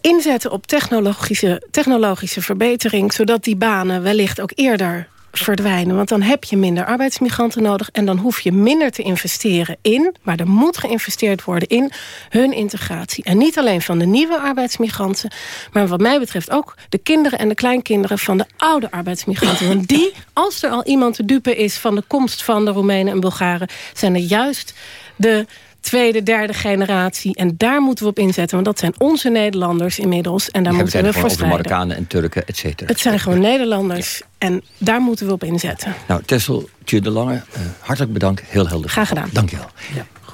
inzetten op technologische, technologische verbetering... zodat die banen wellicht ook eerder verdwijnen. Want dan heb je minder arbeidsmigranten nodig... en dan hoef je minder te investeren in... maar er moet geïnvesteerd worden in hun integratie. En niet alleen van de nieuwe arbeidsmigranten... maar wat mij betreft ook de kinderen en de kleinkinderen... van de oude arbeidsmigranten. Want die, als er al iemand te dupe is... van de komst van de Roemenen en Bulgaren... zijn er juist de tweede, derde generatie. En daar moeten we op inzetten. Want dat zijn onze Nederlanders inmiddels. En daar moeten we het voor gewoon over strijden. Marokkanen en Turken, et cetera. Het zijn gewoon Nederlanders. En daar moeten we op inzetten. Nou, Tesseltje de Lange, eh, hartelijk bedankt. Heel helder. Graag gedaan. Dank je wel.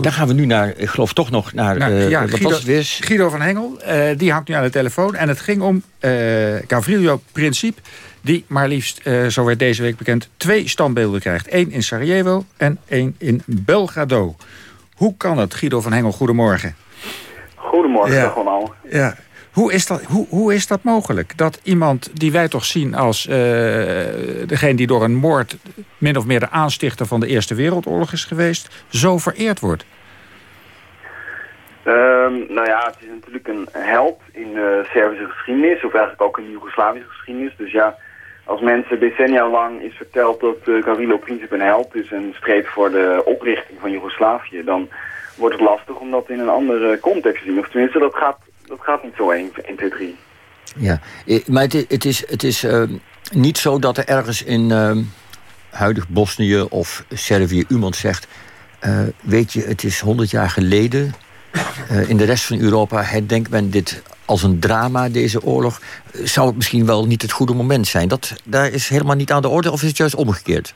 Dan gaan we nu naar, ik geloof toch nog naar... Nou, eh, ja, wat Guido, was het weer? Guido van Hengel, eh, die hangt nu aan de telefoon. En het ging om eh Gavrilo Princip... die maar liefst, eh, zo werd deze week bekend... twee standbeelden krijgt. Eén in Sarajevo en één in Belgrado. Hoe kan het, Guido van Hengel? Goedemorgen. Goedemorgen, Ja. allemaal. Ja. Hoe is, dat, hoe, hoe is dat mogelijk? Dat iemand die wij toch zien als eh, degene die door een moord... min of meer de aanstichter van de Eerste Wereldoorlog is geweest... zo vereerd wordt? Ehm, nou ja, het is natuurlijk een held in de Servische geschiedenis, of eigenlijk ook in de Joegoslavische geschiedenis. Dus ja, als mensen decennia lang is verteld dat uh, Gavrilo Princip een held is en streed voor de oprichting van Joegoslavië, dan wordt het lastig om dat in een andere context te zien. Of tenminste, dat gaat, dat gaat niet zo 1, 1 2, 3. Ja, maar het, het is, het is eh, niet zo dat er ergens in eh, huidig Bosnië of Servië iemand zegt... eh, weet je, het is 100 jaar geleden. Eh, in de rest van Europa herdenkt men dit als een drama, deze oorlog. Eh, Zou het misschien wel niet het goede moment zijn? Dat, daar is helemaal niet aan de orde, of is het juist omgekeerd?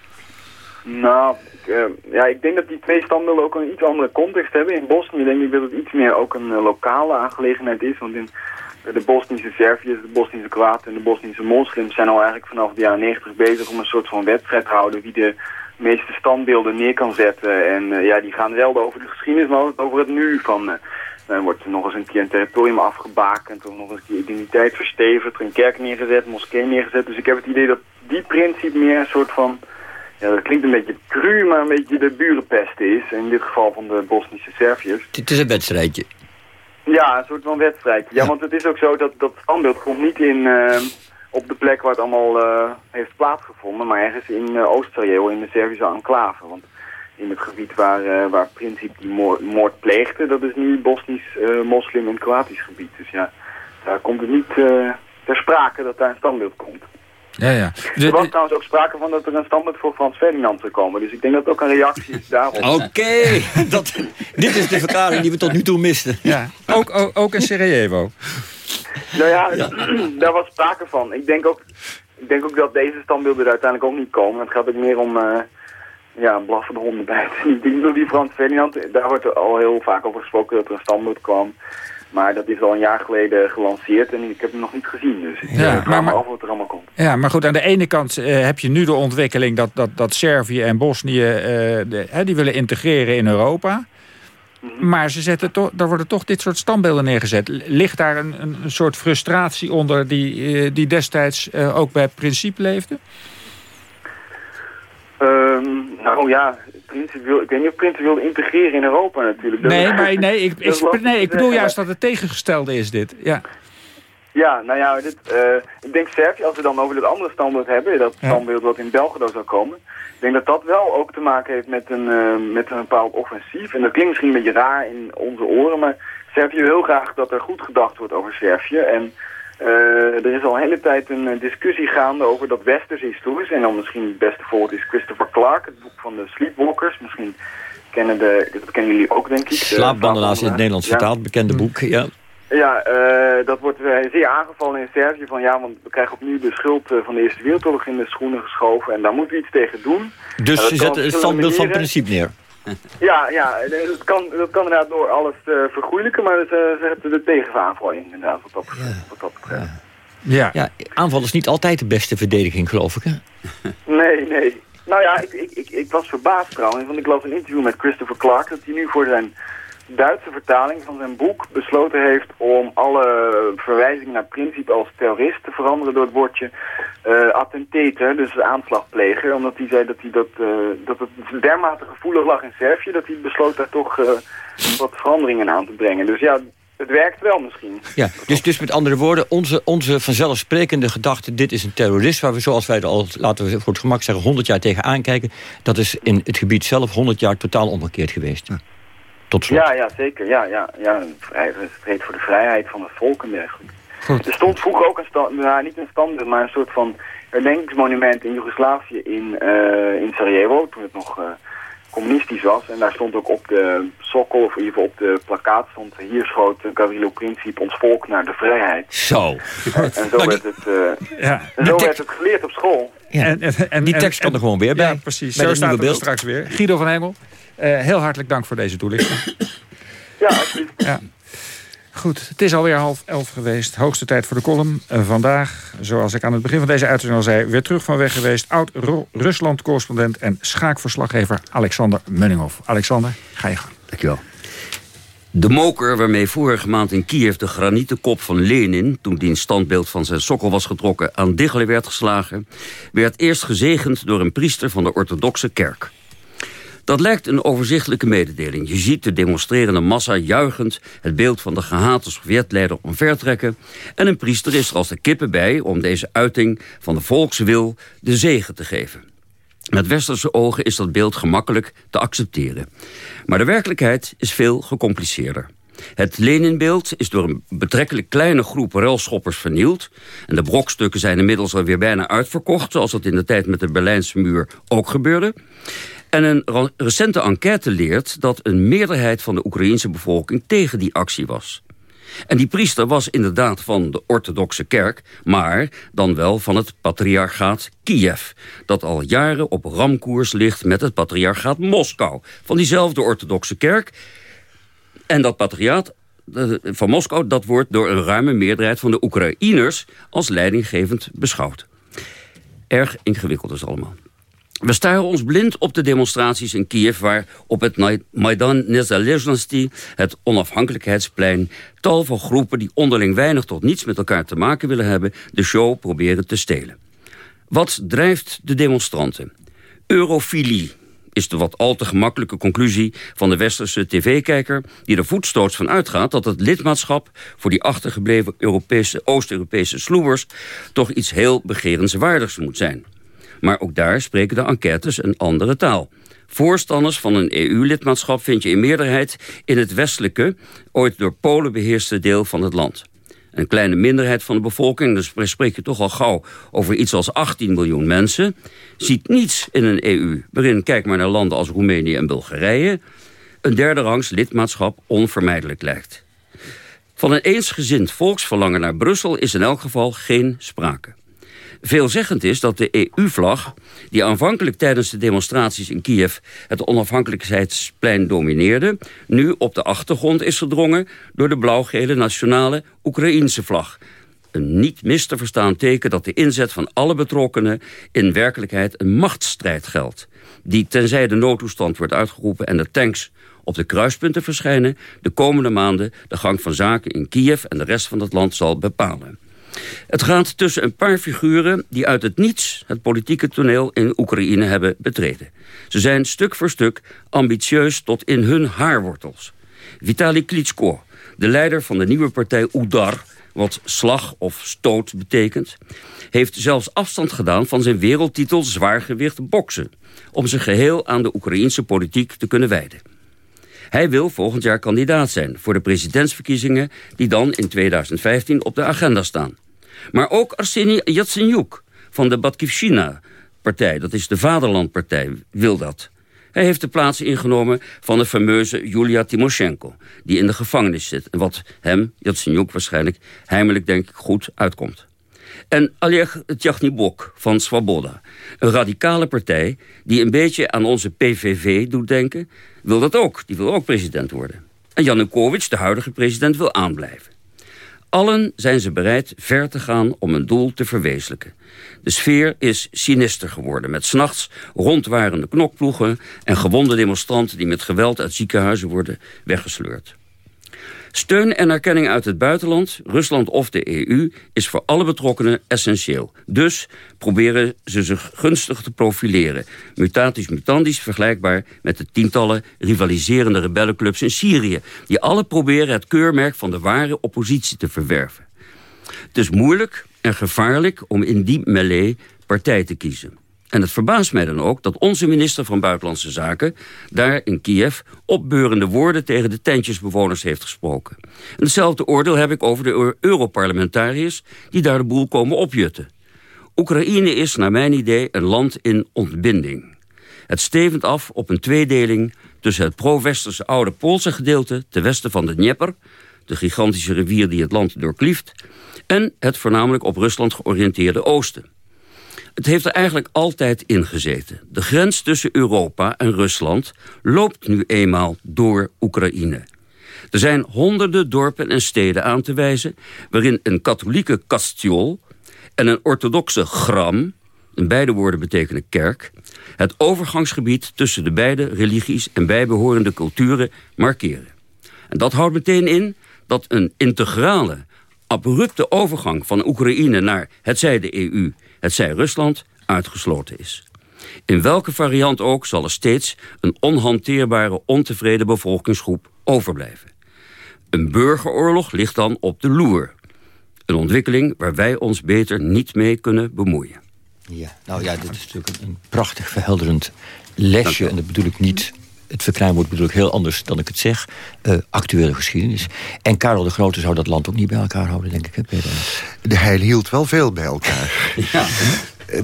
Nou, ik, eh, ja, ik denk dat die twee standbeelden ook een iets andere context hebben. In Bosnië denk dat het iets meer ook een eh, lokale aangelegenheid is. Want in de Bosnische Serviërs, de Bosnische Kroaten en de Bosnische moslims zijn al eigenlijk vanaf de jaren 90 bezig om een soort van wedstrijd te houden wie de meeste standbeelden neer kan zetten. En eh, ja, die gaan zelden over de geschiedenis, maar over het nu. Van, eh, dan wordt er nog eens een keer een territorium afgebakend, of nog eens een keer identiteit verstevigd, er een kerk neergezet, een moskee neergezet. Dus ik heb het idee dat die principe meer een soort van ja, dat klinkt een beetje cru, maar een beetje de burenpest is. In dit geval van de Bosnische Serviërs. Het is een wedstrijdje. Ja, een soort van wedstrijd. Ja, want het is ook zo dat dat standbeeld komt niet in, eh, op de plek waar het allemaal eh, heeft plaatsgevonden, maar ergens in uh, Oost-Sarajevo, in de Servische enclave. Want in het gebied waar, eh, waar Princip die moord, moord pleegde, dat is nu Bosnisch, eh, moslim en Kroatisch gebied. Dus ja, daar komt het niet eh, ter sprake dat daar een standbeeld komt. Ja, ja. Er was trouwens ook sprake van dat er een standbeeld voor Frans Ferdinand zou komen. Dus ik denk dat het ook een reactie is daarop. [LAUGHS] Oké, [LAUGHS] dat- dit is de verklaring die we tot nu toe misten. Ja, ook, ook, ook in Sarajevo. Nou ja, [CLEARS THROAT] daar was sprake van. Ik denk, ook, ik denk ook dat deze standbeelden er uiteindelijk ook niet komen. Het gaat ook meer om ja, blaffende honden bij. [LAUGHS] Ik denk dat die Frans Ferdinand, daar wordt al heel vaak over gesproken dat er een standbeeld kwam. Maar dat is al een jaar geleden gelanceerd en ik heb hem nog niet gezien. Dus ik Ja, ja, vraag maar- me af wat er allemaal komt. Ja, maar goed, aan de ene kant eh, heb je nu de ontwikkeling dat, dat, dat Servië en Bosnië eh, de, hè, die willen integreren in Europa. Maar ze zetten toch, daar worden toch dit soort standbeelden neergezet. Ligt daar een, een, een soort frustratie onder die, eh, die destijds eh, ook bij Principe leefde? Ehm, nou ja, Prinsen wil, ik weet niet of Prinsen wilde integreren in Europa natuurlijk. Dat- Nee, maar nee, ik, [LAUGHS] nee, ik bedoel juist dat het tegengestelde is dit. Ja. Ja, nou ja, dit, eh, ik denk Servië, als we dan over het andere standbeeld hebben, dat Ja. standbeeld wat in Belgrado zou komen, ik denk dat dat wel ook te maken heeft met een, eh, met een bepaald offensief. En dat klinkt misschien een beetje raar in onze oren, maar Servië wil heel graag dat er goed gedacht wordt over Servië. En eh, er is al een hele tijd een eh, discussie gaande over dat westers historisch. En dan misschien het beste voorbeeld is Christopher Clark, het boek van de Sleepwalkers. Misschien kennen, de, dat kennen jullie ook, denk ik. de Slaapwandelaars in het Nederlands Ja. vertaald, bekende boek. Ja. Ja, eh, dat wordt zeer aangevallen in Servië. Van ja, want we krijgen opnieuw de schuld van de Eerste Wereldoorlog in de schoenen geschoven. En daar moeten we iets tegen doen. Dus dat ze kan zetten op het standbeeld van principe neer. [LAUGHS] Ja, ja eh, dat, kan, dat kan inderdaad door alles te vergoeilijken. Maar ze ze zetten de tegenaanval in, inderdaad, wat dat, betreft- wat dat betreft. Ja. ja, aanval is niet altijd de beste verdediging, geloof ik. Hè? [LAUGHS] Nee, nee. Nou ja, ik, ik, ik, ik was verbaasd trouwens, want ik las een interview met Christopher Clark... dat hij nu voor zijn Duitse vertaling van zijn boek besloten heeft om alle verwijzingen naar principe als terrorist te veranderen door het woordje eh attentator, dus aanslagpleger. Omdat hij zei dat, hij dat, eh, dat het dermate gevoelig lag in Servië dat hij besloot daar toch eh, wat veranderingen aan te brengen. Dus ja, het werkt wel misschien. Ja, dus, dus met andere woorden, onze, onze vanzelfsprekende gedachte... dit is een terrorist waar we, zoals wij er al, laten we voor het gemak zeggen... 100 jaar tegen aankijken... dat is in het gebied zelf 100 jaar totaal omgekeerd geweest. Tot slot. Ja, ja, zeker. Ja, ja, ja. Vrij- Het streed voor de vrijheid van het volk en dergelijke. Er stond vroeger ook een stand, nou, niet een standbeeld, maar een soort van herdenkingsmonument in Joegoslavië in, eh, in Sarajevo, toen het nog eh, communistisch was. En daar stond ook op de sokkel, of in ieder geval op de plakkaat, stond hier schoot Gavrilo Princip ons volk naar de vrijheid. Zo. En, en zo, werd, het, eh, Ja. en zo werd het geleerd op school. Ja. En, en, en- Die tekst kan er gewoon weer bij. Ja, precies. Bij Zo staat het er beeld. straks weer. Guido van Hengel. Uh, heel hartelijk dank voor deze toelichting. Ja, alsjeblieft. Ja. Goed, het is alweer half elf geweest. Hoogste tijd voor de column. Uh, vandaag, zoals ik aan het begin van deze uitzending al zei... weer terug van weg geweest. Oud-Rusland-correspondent en schaakverslaggever Alexander Munninghoff. Alexander, ga je gang. Dankjewel. De moker waarmee vorige maand in Kiev de granieten kop van Lenin... toen die standbeeld van zijn sokkel was getrokken aan diggelen werd geslagen... werd eerst gezegend door een priester van de orthodoxe kerk. Dat lijkt een overzichtelijke mededeling. Je ziet de demonstrerende massa juichend het beeld van de gehate Sovjetleider omvertrekken... en een priester is er als de kippen bij om deze uiting van de volkswil de zegen te geven. Met westerse ogen is dat beeld gemakkelijk te accepteren. Maar de werkelijkheid is veel gecompliceerder. Het Leninbeeld is door een betrekkelijk kleine groep railschoppers vernield. En de brokstukken zijn inmiddels alweer bijna uitverkocht... zoals dat in de tijd met de Berlijnse muur ook gebeurde. En een recente enquête leert dat een meerderheid van de Oekraïense bevolking tegen die actie was. En die priester was inderdaad van de orthodoxe kerk... maar dan wel van het patriarchaat Kiev... dat al jaren op ramkoers ligt met het patriarchaat Moskou... van diezelfde orthodoxe kerk. En dat patriarchaat van Moskou... dat wordt door een ruime meerderheid van de Oekraïners... als leidinggevend beschouwd. Erg ingewikkeld is allemaal. We staren ons blind op de demonstraties in Kiev... waar op het Maidan Nezalezhnosti, het onafhankelijkheidsplein... tal van groepen die onderling weinig tot niets met elkaar te maken willen hebben... de show proberen te stelen. Wat drijft de demonstranten? Eurofilie is de wat al te gemakkelijke conclusie van de westerse tv-kijker... die er voetstoots van uitgaat dat het lidmaatschap... voor die achtergebleven Europese, Oost-Europese sloebers... toch iets heel begerenswaardigs moet zijn... Maar ook daar spreken de enquêtes een andere taal. Voorstanders van een EU-lidmaatschap vind je in meerderheid in het westelijke, ooit door Polen beheerste deel van het land. Een kleine minderheid van de bevolking, dus spreek je toch al gauw over iets als 18 miljoen mensen, ziet niets in een EU, waarin, kijk maar naar landen als Roemenië en Bulgarije, een derde rangs lidmaatschap onvermijdelijk lijkt. Van een eensgezind volksverlangen naar Brussel is in elk geval geen sprake. Veelzeggend is dat de EU-vlag, die aanvankelijk tijdens de demonstraties in Kiev het onafhankelijkheidsplein domineerde, nu op de achtergrond is gedrongen door de blauw-gele nationale Oekraïense vlag. Een niet mis te verstaan teken dat de inzet van alle betrokkenen in werkelijkheid een machtsstrijd geldt. Die tenzij de noodtoestand wordt uitgeroepen en de tanks op de kruispunten verschijnen... de komende maanden de gang van zaken in Kiev en de rest van het land zal bepalen. Het gaat tussen een paar figuren die uit het niets het politieke toneel in Oekraïne hebben betreden. Ze zijn stuk voor stuk ambitieus tot in hun haarwortels. Vitali Klitschko, de leider van de nieuwe partij Udar, wat slag of stoot betekent... heeft zelfs afstand gedaan van zijn wereldtitel zwaargewicht boksen... om zich geheel aan de Oekraïense politiek te kunnen wijden. Hij wil volgend jaar kandidaat zijn voor de presidentsverkiezingen... die dan in 2015 op de agenda staan. Maar ook Arseniy Yatsenyuk van de Batkivshina-partij... dat is de Vaderlandpartij, wil dat. Hij heeft de plaats ingenomen van de fameuze Julia Timoshenko... die in de gevangenis zit en wat hem, Yatsenyuk waarschijnlijk... heimelijk denk ik goed uitkomt. En Oleg Tjachnibok van Swaboda. Een radicale partij die een beetje aan onze PVV doet denken... wil dat ook. Die wil ook president worden. En Janukovic, de huidige president, wil aanblijven. Allen zijn ze bereid ver te gaan om een doel te verwezenlijken. De sfeer is sinister geworden, met s'nachts rondwarende knokploegen... en gewonde demonstranten die met geweld uit ziekenhuizen worden weggesleurd. Steun en erkenning uit het buitenland, Rusland of de EU... is voor alle betrokkenen essentieel. Dus proberen ze zich gunstig te profileren. Mutatis mutandis vergelijkbaar met de tientallen rivaliserende rebellenclubs in Syrië... die alle proberen het keurmerk van de ware oppositie te verwerven. Het is moeilijk en gevaarlijk om in die melee partij te kiezen. En het verbaast mij dan ook dat onze minister van Buitenlandse Zaken... daar in Kiev opbeurende woorden tegen de tentjesbewoners heeft gesproken. En hetzelfde oordeel heb ik over de Europarlementariërs... die daar de boel komen opjutten. Oekraïne is, naar mijn idee, een land in ontbinding. Het stevend af op een tweedeling tussen het pro-westerse oude Poolse gedeelte... ten westen van de Dnieper, de gigantische rivier die het land doorklieft... en het voornamelijk op Rusland georiënteerde oosten. Het heeft er eigenlijk altijd in gezeten. De grens tussen Europa en Rusland loopt nu eenmaal door Oekraïne. Er zijn honderden dorpen en steden aan te wijzen... waarin een katholieke kastiool en een orthodoxe gram... in beide woorden betekenen kerk... het overgangsgebied tussen de beide religies... en bijbehorende culturen markeren. En dat houdt meteen in dat een integrale, abrupte overgang van Oekraïne naar hetzij de EU, hetzij Rusland, uitgesloten is. In welke variant ook zal er steeds een onhanteerbare, ontevreden bevolkingsgroep overblijven. Een burgeroorlog ligt dan op de loer. Een ontwikkeling waar wij ons beter niet mee kunnen bemoeien. Ja, nou ja, dit is natuurlijk een, prachtig verhelderend lesje. En dat bedoel ik niet het verkleinwoord bedoel ik heel anders dan ik het zeg. Uh, actuele geschiedenis. En Karel de Grote zou dat land ook niet bij elkaar houden, denk ik. Hè, Peter? Hij hield wel veel bij elkaar. [LAUGHS] ja.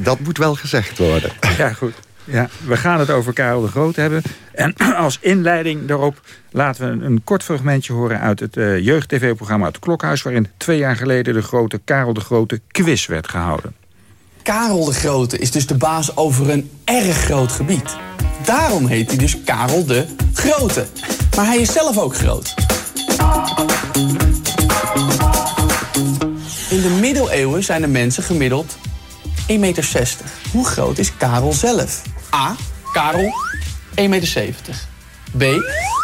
Dat moet wel gezegd worden. Ja, goed. Ja, we gaan het over Karel de Grote hebben. En [CLEARS THROAT] als inleiding daarop laten we een, een kort fragmentje horen... uit het uh, jeugd-tv-programma uit het Klokhuis... waarin twee jaar geleden de grote Karel de Grote quiz werd gehouden. Karel de Grote is dus de baas over een erg groot gebied. Daarom heet hij dus Karel de Grote. Maar hij is zelf ook groot. In de middeleeuwen zijn de mensen gemiddeld 1,60 meter. Hoe groot is Karel zelf? A. Karel 1,70 meter. B.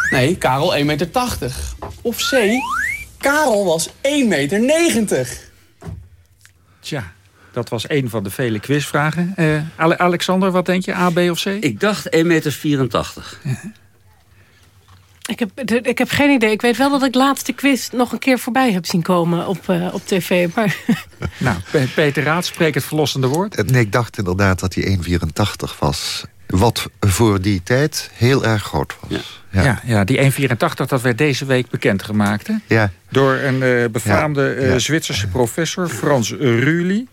Nee, Karel 1,80 meter. Of C. Karel was 1,90 meter. Tja. Dat was een van de vele quizvragen. Uh, Alexander, wat denk je? A, B of C? Ik dacht 1,84 meter. Ik heb, ik heb geen idee. Ik weet wel dat ik laatste quiz nog een keer voorbij heb zien komen op, uh, op tv. Maar... [LAUGHS] Nou, Peter Raad, spreek het verlossende woord. Nee, ik dacht inderdaad dat hij 1,84 was. Wat voor die tijd heel erg groot was. Ja, ja, ja die 1,84 dat werd deze week bekendgemaakt. Hè? Ja. Door een uh, befaamde uh, Zwitserse professor, Frans Rüli.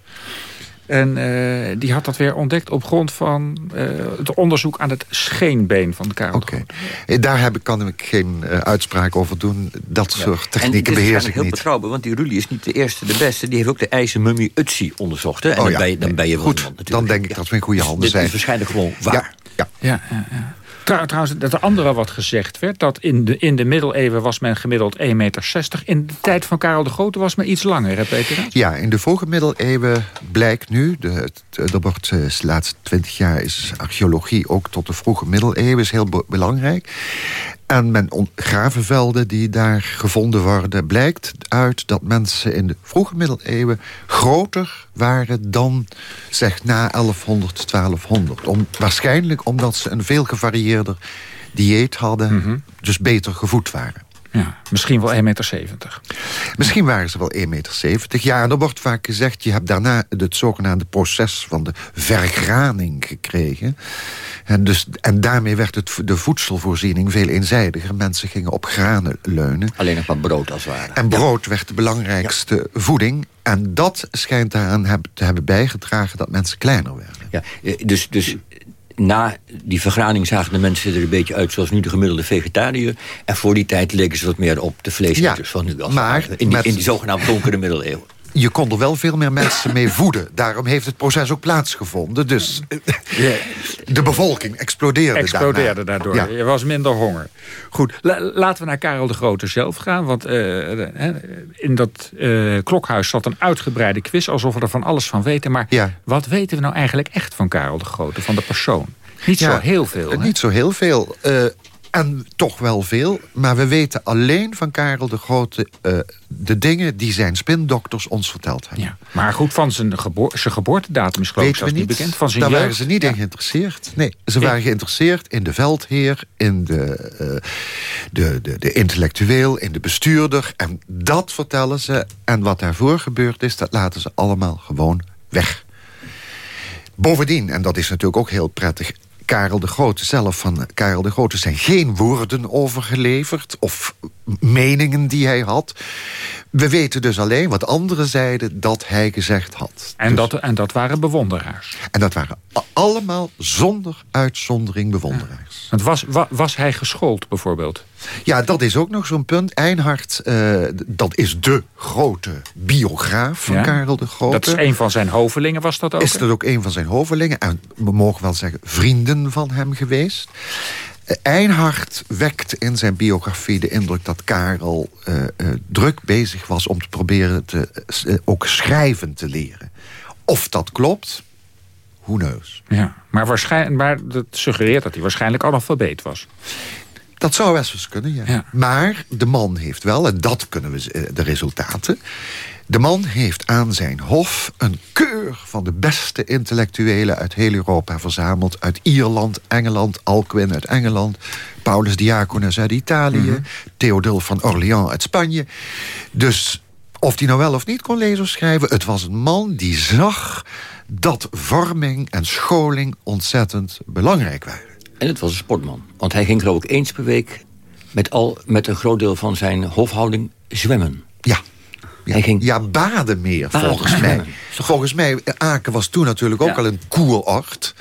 En uh, die had dat weer ontdekt op grond van uh, het onderzoek aan het scheenbeen van de Karel Oké, okay. Daar heb ik, kan ik geen uh, uitspraak over doen. Dat ja. soort technieken beheers ik heel niet. betrouwbaar, want die Rulli is niet de eerste, de beste. Die heeft ook de ijzermummie Utsi onderzocht. Hè? En oh, dan, ja. ben je, dan ben je Goed, man, dan denk ik dat we in goede handen dit zijn. Dit is waarschijnlijk gewoon waar. Ja, ja. ja, trouwens, dat er andere wat gezegd werd... dat in de, in de middeleeuwen was men gemiddeld 1,60 meter. In de tijd van Karel de Grote was men iets langer, hè Peter? Ja, in de vroege middeleeuwen blijkt nu... De, wordt de laatste twintig jaar is archeologie ook tot de vroege middeleeuwen... is heel belangrijk. En men gravenvelden die daar gevonden worden... blijkt uit dat mensen in de vroege middeleeuwen... groter waren dan zeg na 1100, 1200. Om, waarschijnlijk omdat ze een veel gevarieerder dieet hadden... Mhm. dus beter gevoed waren. Ja, misschien wel 1,70 meter. Misschien waren ze wel 1,70 meter. Ja, en er wordt vaak gezegd... je hebt daarna het zogenaamde proces van de vergraning gekregen. En, dus, en daarmee werd het, de voedselvoorziening veel eenzijdiger. Mensen gingen op granen leunen. Alleen nog maar brood als het ware. En brood werd de belangrijkste voeding. En dat schijnt daaraan te hebben bijgedragen dat mensen kleiner werden. Ja, dus, dus na die vergraning zagen de mensen er een beetje uit... zoals nu de gemiddelde vegetariër. En voor die tijd leken ze wat meer op de vleeseters ja, van nu. Als maar in, die, met... in die zogenaamde donkere middeleeuwen. Je kon er wel veel meer mensen mee voeden. Daarom heeft het proces ook plaatsgevonden. Dus de bevolking explodeerde, explodeerde daardoor. Ja. Er was minder honger. Goed, la laten we naar Karel de Grote zelf gaan. Want uh, in dat uh, klokhuis zat een uitgebreide quiz... alsof we er van alles van weten. Maar ja. wat weten we nou eigenlijk echt van Karel de Grote? Van de persoon? Niet ja, zo heel veel. Hè? Niet zo heel veel. Uh, en toch wel veel. Maar we weten alleen van Karel de Grote... Uh, de dingen die zijn spindokters ons verteld hebben. Ja, maar goed, van zijn, zijn geboortedatum is geloof ik zelfs niet bekend. Van zijn Daar jeugd. waren ze niet in geïnteresseerd. Nee, ze waren geïnteresseerd in de veldheer... in de, uh, de, de, de intellectueel, in de bestuurder. En dat vertellen ze. En wat daarvoor gebeurd is, dat laten ze allemaal gewoon weg. Bovendien, en dat is natuurlijk ook heel prettig... Karel de Grote zelf van Karel de Grote zijn geen woorden overgeleverd... of meningen die hij had. We weten dus alleen wat anderen zeiden dat hij gezegd had. En, dus, dat, en dat waren bewonderaars. En dat waren allemaal zonder uitzondering bewonderaars. Ja. Want was, was, was hij geschoold bijvoorbeeld? Ja, dat is ook nog zo'n punt. Einhard, uh, dat is de grote biograaf van Karel de Grote. Dat is een van zijn hovelingen, was dat ook? Is dat ook een van zijn hovelingen? En we mogen wel zeggen, vrienden van hem geweest. Einhard wekt in zijn biografie de indruk dat Karel uh, uh, druk bezig was... om te proberen te, ook schrijven te leren. Of dat klopt, who knows. Ja, maar, waarschijnlijk, maar dat suggereert dat hij waarschijnlijk analfabeet was. Dat zou best eens kunnen, ja. ja. Maar de man heeft wel, en dat kunnen we de resultaten... De man heeft aan zijn hof een keur van de beste intellectuelen uit heel Europa verzameld. Uit Ierland, Engeland, Alcuin uit Engeland, Paulus Diaconus uit Italië, mm -hmm. Theodul van Orléans uit Spanje. Dus of hij nou wel of niet kon lezen of schrijven, het was een man die zag dat vorming en scholing ontzettend belangrijk waren. En het was een sportman, want hij ging geloof ik eens per week met, al, met een groot deel van zijn hofhouding zwemmen. Ja. Ja, Hij ging... ja baden meer, Baden. volgens mij. Volgens mij, Aken was toen natuurlijk ook Ja. al een koerort.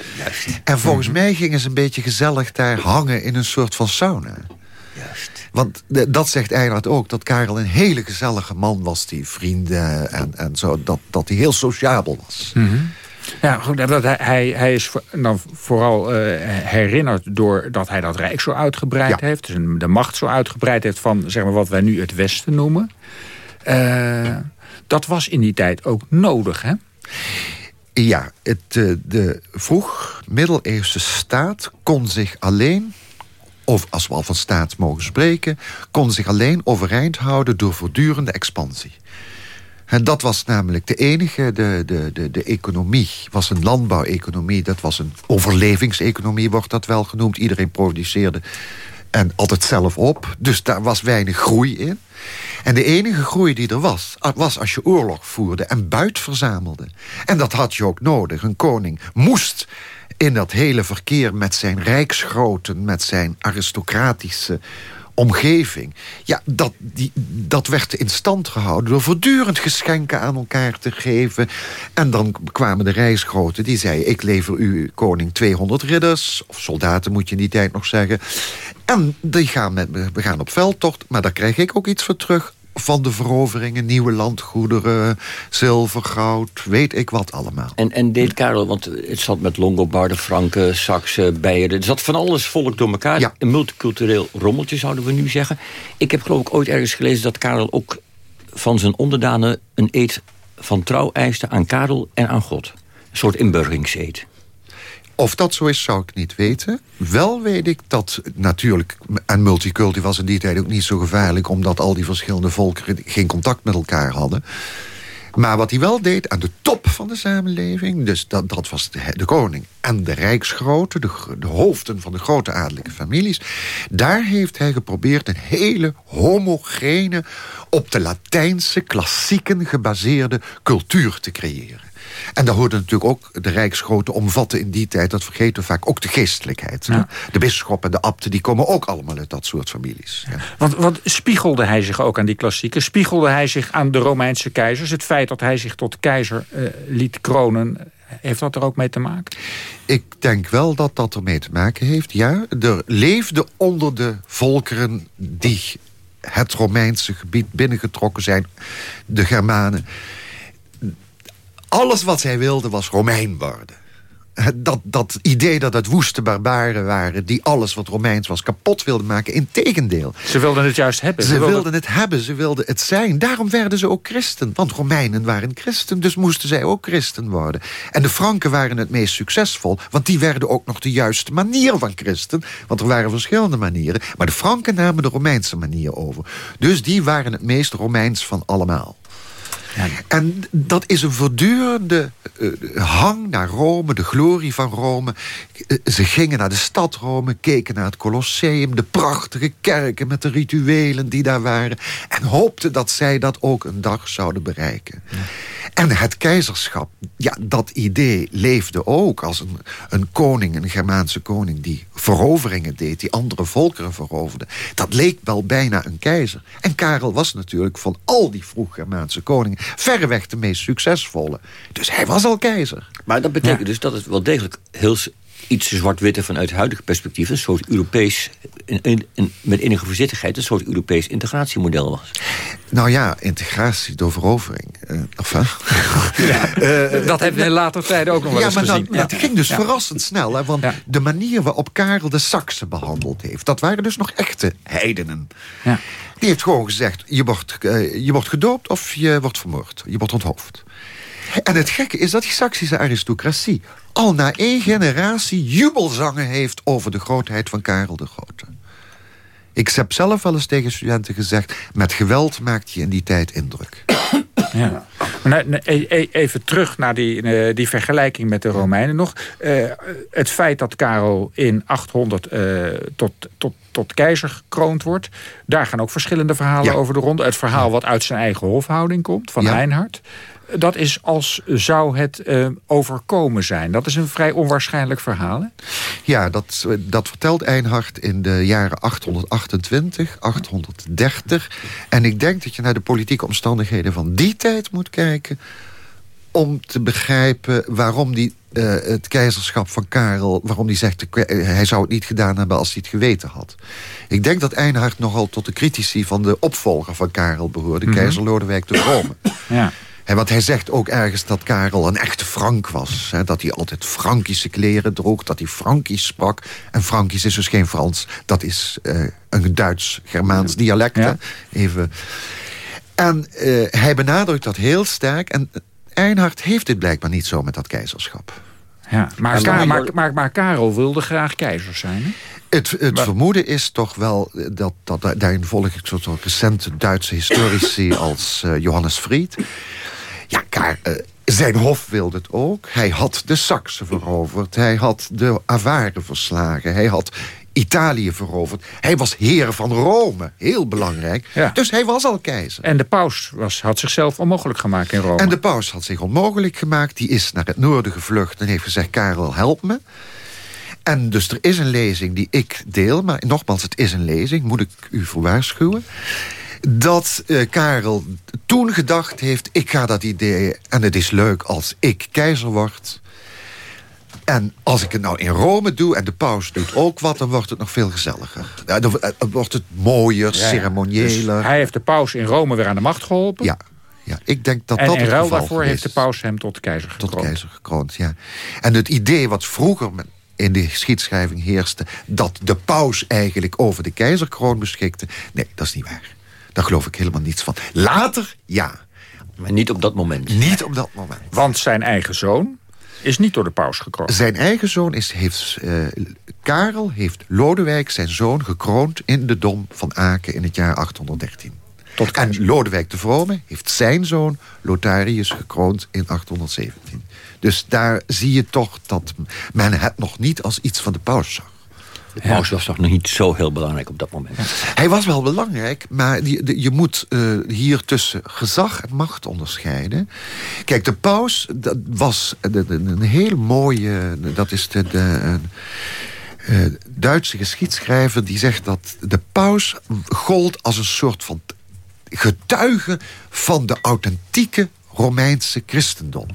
En volgens mij gingen ze een beetje gezellig daar hangen in een soort van sauna. Want de- dat zegt Eilert ook, dat Karel een hele gezellige man was... die vrienden en, en zo, dat, dat hij heel sociabel was. Ja, goed, dat hij, hij, hij is dan vooral eh, herinnerd door dat hij dat rijk zo uitgebreid heeft. Dus de macht zo uitgebreid heeft van zeg maar, wat wij nu het Westen noemen. Eh, dat was in die tijd ook nodig, hè? Ja, het, eh, de vroeg middeleeuwse staat kon zich alleen... of als we al van staat mogen spreken... kon zich alleen overeind houden door voortdurende expansie. En dat was namelijk de enige, de, de, de, de economie was een landbouweconomie. Dat was een overlevingseconomie, wordt dat wel genoemd. Iedereen produceerde en altijd zelf op. Dus daar was weinig groei in. En de enige groei die er was, was als je oorlog voerde en buit verzamelde. En dat had je ook nodig. Een koning moest in dat hele verkeer met zijn rijksgroten... met zijn aristocratische omgeving... ja, dat, die, dat werd in stand gehouden door voortdurend geschenken aan elkaar te geven. En dan kwamen de reisgroten die zeiden... ik lever u, koning, 200 ridders, of soldaten moet je in die tijd nog zeggen... En die gaan met me, we gaan op veldtocht, maar daar krijg ik ook iets voor terug van de veroveringen, nieuwe landgoederen, zilver, goud, weet ik wat allemaal. En, en deed Karel, want het zat met Longobarden, Franken, Saksen, Beieren. Er zat van alles volk door elkaar. Een multicultureel rommeltje zouden we nu zeggen. Ik heb geloof ik ooit ergens gelezen dat Karel ook van zijn onderdanen... een eed van trouw eiste aan Karel en aan God. Een soort inburgeringseed. Of dat zo is, zou ik niet weten. Wel weet ik dat natuurlijk... en multiculti was in die tijd ook niet zo gevaarlijk... omdat al die verschillende volkeren geen contact met elkaar hadden. Maar wat hij wel deed aan de top van de samenleving... dus dat, dat was de, de koning en de rijksgroten... De, de hoofden van de grote adellijke families... daar heeft hij geprobeerd een hele homogene... op de Latijnse klassieken gebaseerde cultuur te creëren. En daar hoorde natuurlijk ook de rijksgroten omvatten in die tijd... dat vergeten we vaak ook de geestelijkheid. De bisschoppen, de abten, die komen ook allemaal uit dat soort families. Ja. Want, want spiegelde hij zich ook aan die klassieken? Spiegelde hij zich aan de Romeinse keizers? Het feit dat hij zich tot keizer eh, liet kronen... heeft dat er ook mee te maken? Ik denk wel dat dat ermee te maken heeft, ja. Er leefde onder de volkeren die het Romeinse gebied binnengetrokken zijn... de Germanen. Alles wat zij wilden was Romein worden. Dat, dat idee dat het woeste barbaren waren... die alles wat Romeins was kapot wilden maken. Integendeel. Ze wilden het juist hebben. Ze wilden het hebben, ze wilden het zijn. Daarom werden ze ook christen. Want Romeinen waren christen, dus moesten zij ook christen worden. En de Franken waren het meest succesvol... want die werden ook nog de juiste manier van christen. Want er waren verschillende manieren. Maar de Franken namen de Romeinse manier over. Dus die waren het meest Romeins van allemaal. En dat is een voortdurende eh, hang naar Rome, de glorie van Rome. Eh, Ze gingen naar de stad Rome, keken naar het Colosseum... de prachtige kerken met de rituelen die daar waren... en hoopten dat zij dat ook een dag zouden bereiken. En het keizerschap, ja, dat idee leefde ook als een, een koning, een Germaanse koning... die veroveringen deed, die andere volkeren veroverde. Dat leek wel bijna een keizer. En Karel was natuurlijk van al die vroeg-Germaanse koningen... verreweg de meest succesvolle. Dus hij was al keizer. Maar dat betekent dus dat het wel degelijk heel iets zwart-witte vanuit huidige perspectief... een soort Europees, in, in, met enige voorzichtigheid... een soort Europees integratiemodel was. Nou ja, integratie door verovering. Uh, enfin. ja, uh, [LAUGHS] dat hebben we in later tijden ook nog wel eens ja, maar gezien. Dat, het ging dus verrassend snel. Hè, want de manier waarop Karel de Saksen behandeld heeft... dat waren dus nog echte heidenen. Die heeft gewoon gezegd... Je wordt, uh, je wordt gedoopt of je wordt vermoord. Je wordt onthoofd. En het gekke is dat die Saksische aristocratie... al na één generatie jubelzangen heeft... over de grootheid van Karel de Grote. Ik heb zelf wel eens tegen studenten gezegd... met geweld maakt je in die tijd indruk. [COUGHS] Ja. Maar even terug naar die, eh, die vergelijking met de Romeinen nog. Uh, het feit dat Karel in 800 uh, tot, tot, tot keizer gekroond wordt... daar gaan ook verschillende verhalen ja. over de ronde. Het verhaal wat uit zijn eigen hofhouding komt, van ja. Reinhard dat is als zou het uh, overkomen zijn. Dat is een vrij onwaarschijnlijk verhaal. Hè? Ja, dat, dat vertelt Einhard in de jaren 828, 830. En ik denk dat je naar de politieke omstandigheden van die tijd moet kijken... om te begrijpen waarom die, uh, het keizerschap van Karel... waarom die zegt, hij zou het niet gedaan hebben als hij het geweten had. Ik denk dat Einhard nogal tot de critici van de opvolger van Karel behoorde... Mm -hmm. keizer Lodewijk de Rome. Ja. En want hij zegt ook ergens dat Karel een echte Frank was. Hè, dat hij altijd Frankische kleren droeg, dat hij Frankisch sprak. En Frankisch is dus geen Frans, dat is uh, een Duits-Germaans dialect. Ja. Even. En uh, hij benadrukt dat heel sterk. En Einhard heeft dit blijkbaar niet zo met dat keizerschap. Ja, maar, Ka maar, maar, maar, Karel wilde graag keizer zijn, hè? Het, het maar, vermoeden is toch wel, dat, dat, daarin volg ik soort recente Duitse historici [LAUGHS] als uh, Johannes Fried. Ja, Kar, uh, zijn hof wilde het ook. Hij had de Saksen veroverd. Hij had de Avaren verslagen. Hij had Italië veroverd. Hij was heer van Rome. Heel belangrijk. Ja. Dus hij was al keizer. En de paus was, had zichzelf onmogelijk gemaakt in Rome. En de paus had zich onmogelijk gemaakt. Die is naar het noorden gevlucht en heeft gezegd... Karel, help me. En dus er is een lezing die ik deel. Maar nogmaals, het is een lezing. Moet ik u voor waarschuwen dat uh, Karel toen gedacht heeft... ik ga dat idee, en het is leuk als ik keizer word... En als ik het nou in Rome doe en de paus doet ook wat... dan wordt het nog veel gezelliger. Dan wordt het mooier, ja, ceremonieler. Dus hij heeft de paus in Rome weer aan de macht geholpen. Ja, ja ik denk dat en dat in het daarvoor heeft de paus hem tot keizer gekroond. Tot keizer gekroond, ja. En het idee wat vroeger in de geschiedschrijving heerste... dat de paus eigenlijk over de keizerkroon beschikte... nee, dat is niet waar. Daar geloof ik helemaal niets van. Later, ja. Maar niet op dat moment. Niet op dat moment. Want zijn eigen zoon is niet door de paus gekroond. Zijn eigen zoon is, heeft... Uh, Karel heeft Lodewijk, zijn zoon, gekroond... in de Dom van Aken in het jaar 813. Tot en Lodewijk de Vrome heeft zijn zoon Lotharius gekroond in 817. Dus daar zie je toch dat men het nog niet als iets van de paus zag. De paus was toch nog niet zo heel belangrijk op dat moment? Hij was wel belangrijk, maar die, de, je moet uh, hier tussen gezag en macht onderscheiden. Kijk, de paus dat was de, een heel mooie... Dat is de... de uh, Duitse geschiedschrijver die zegt dat de paus gold als een soort van getuige van de authentieke Romeinse christendom.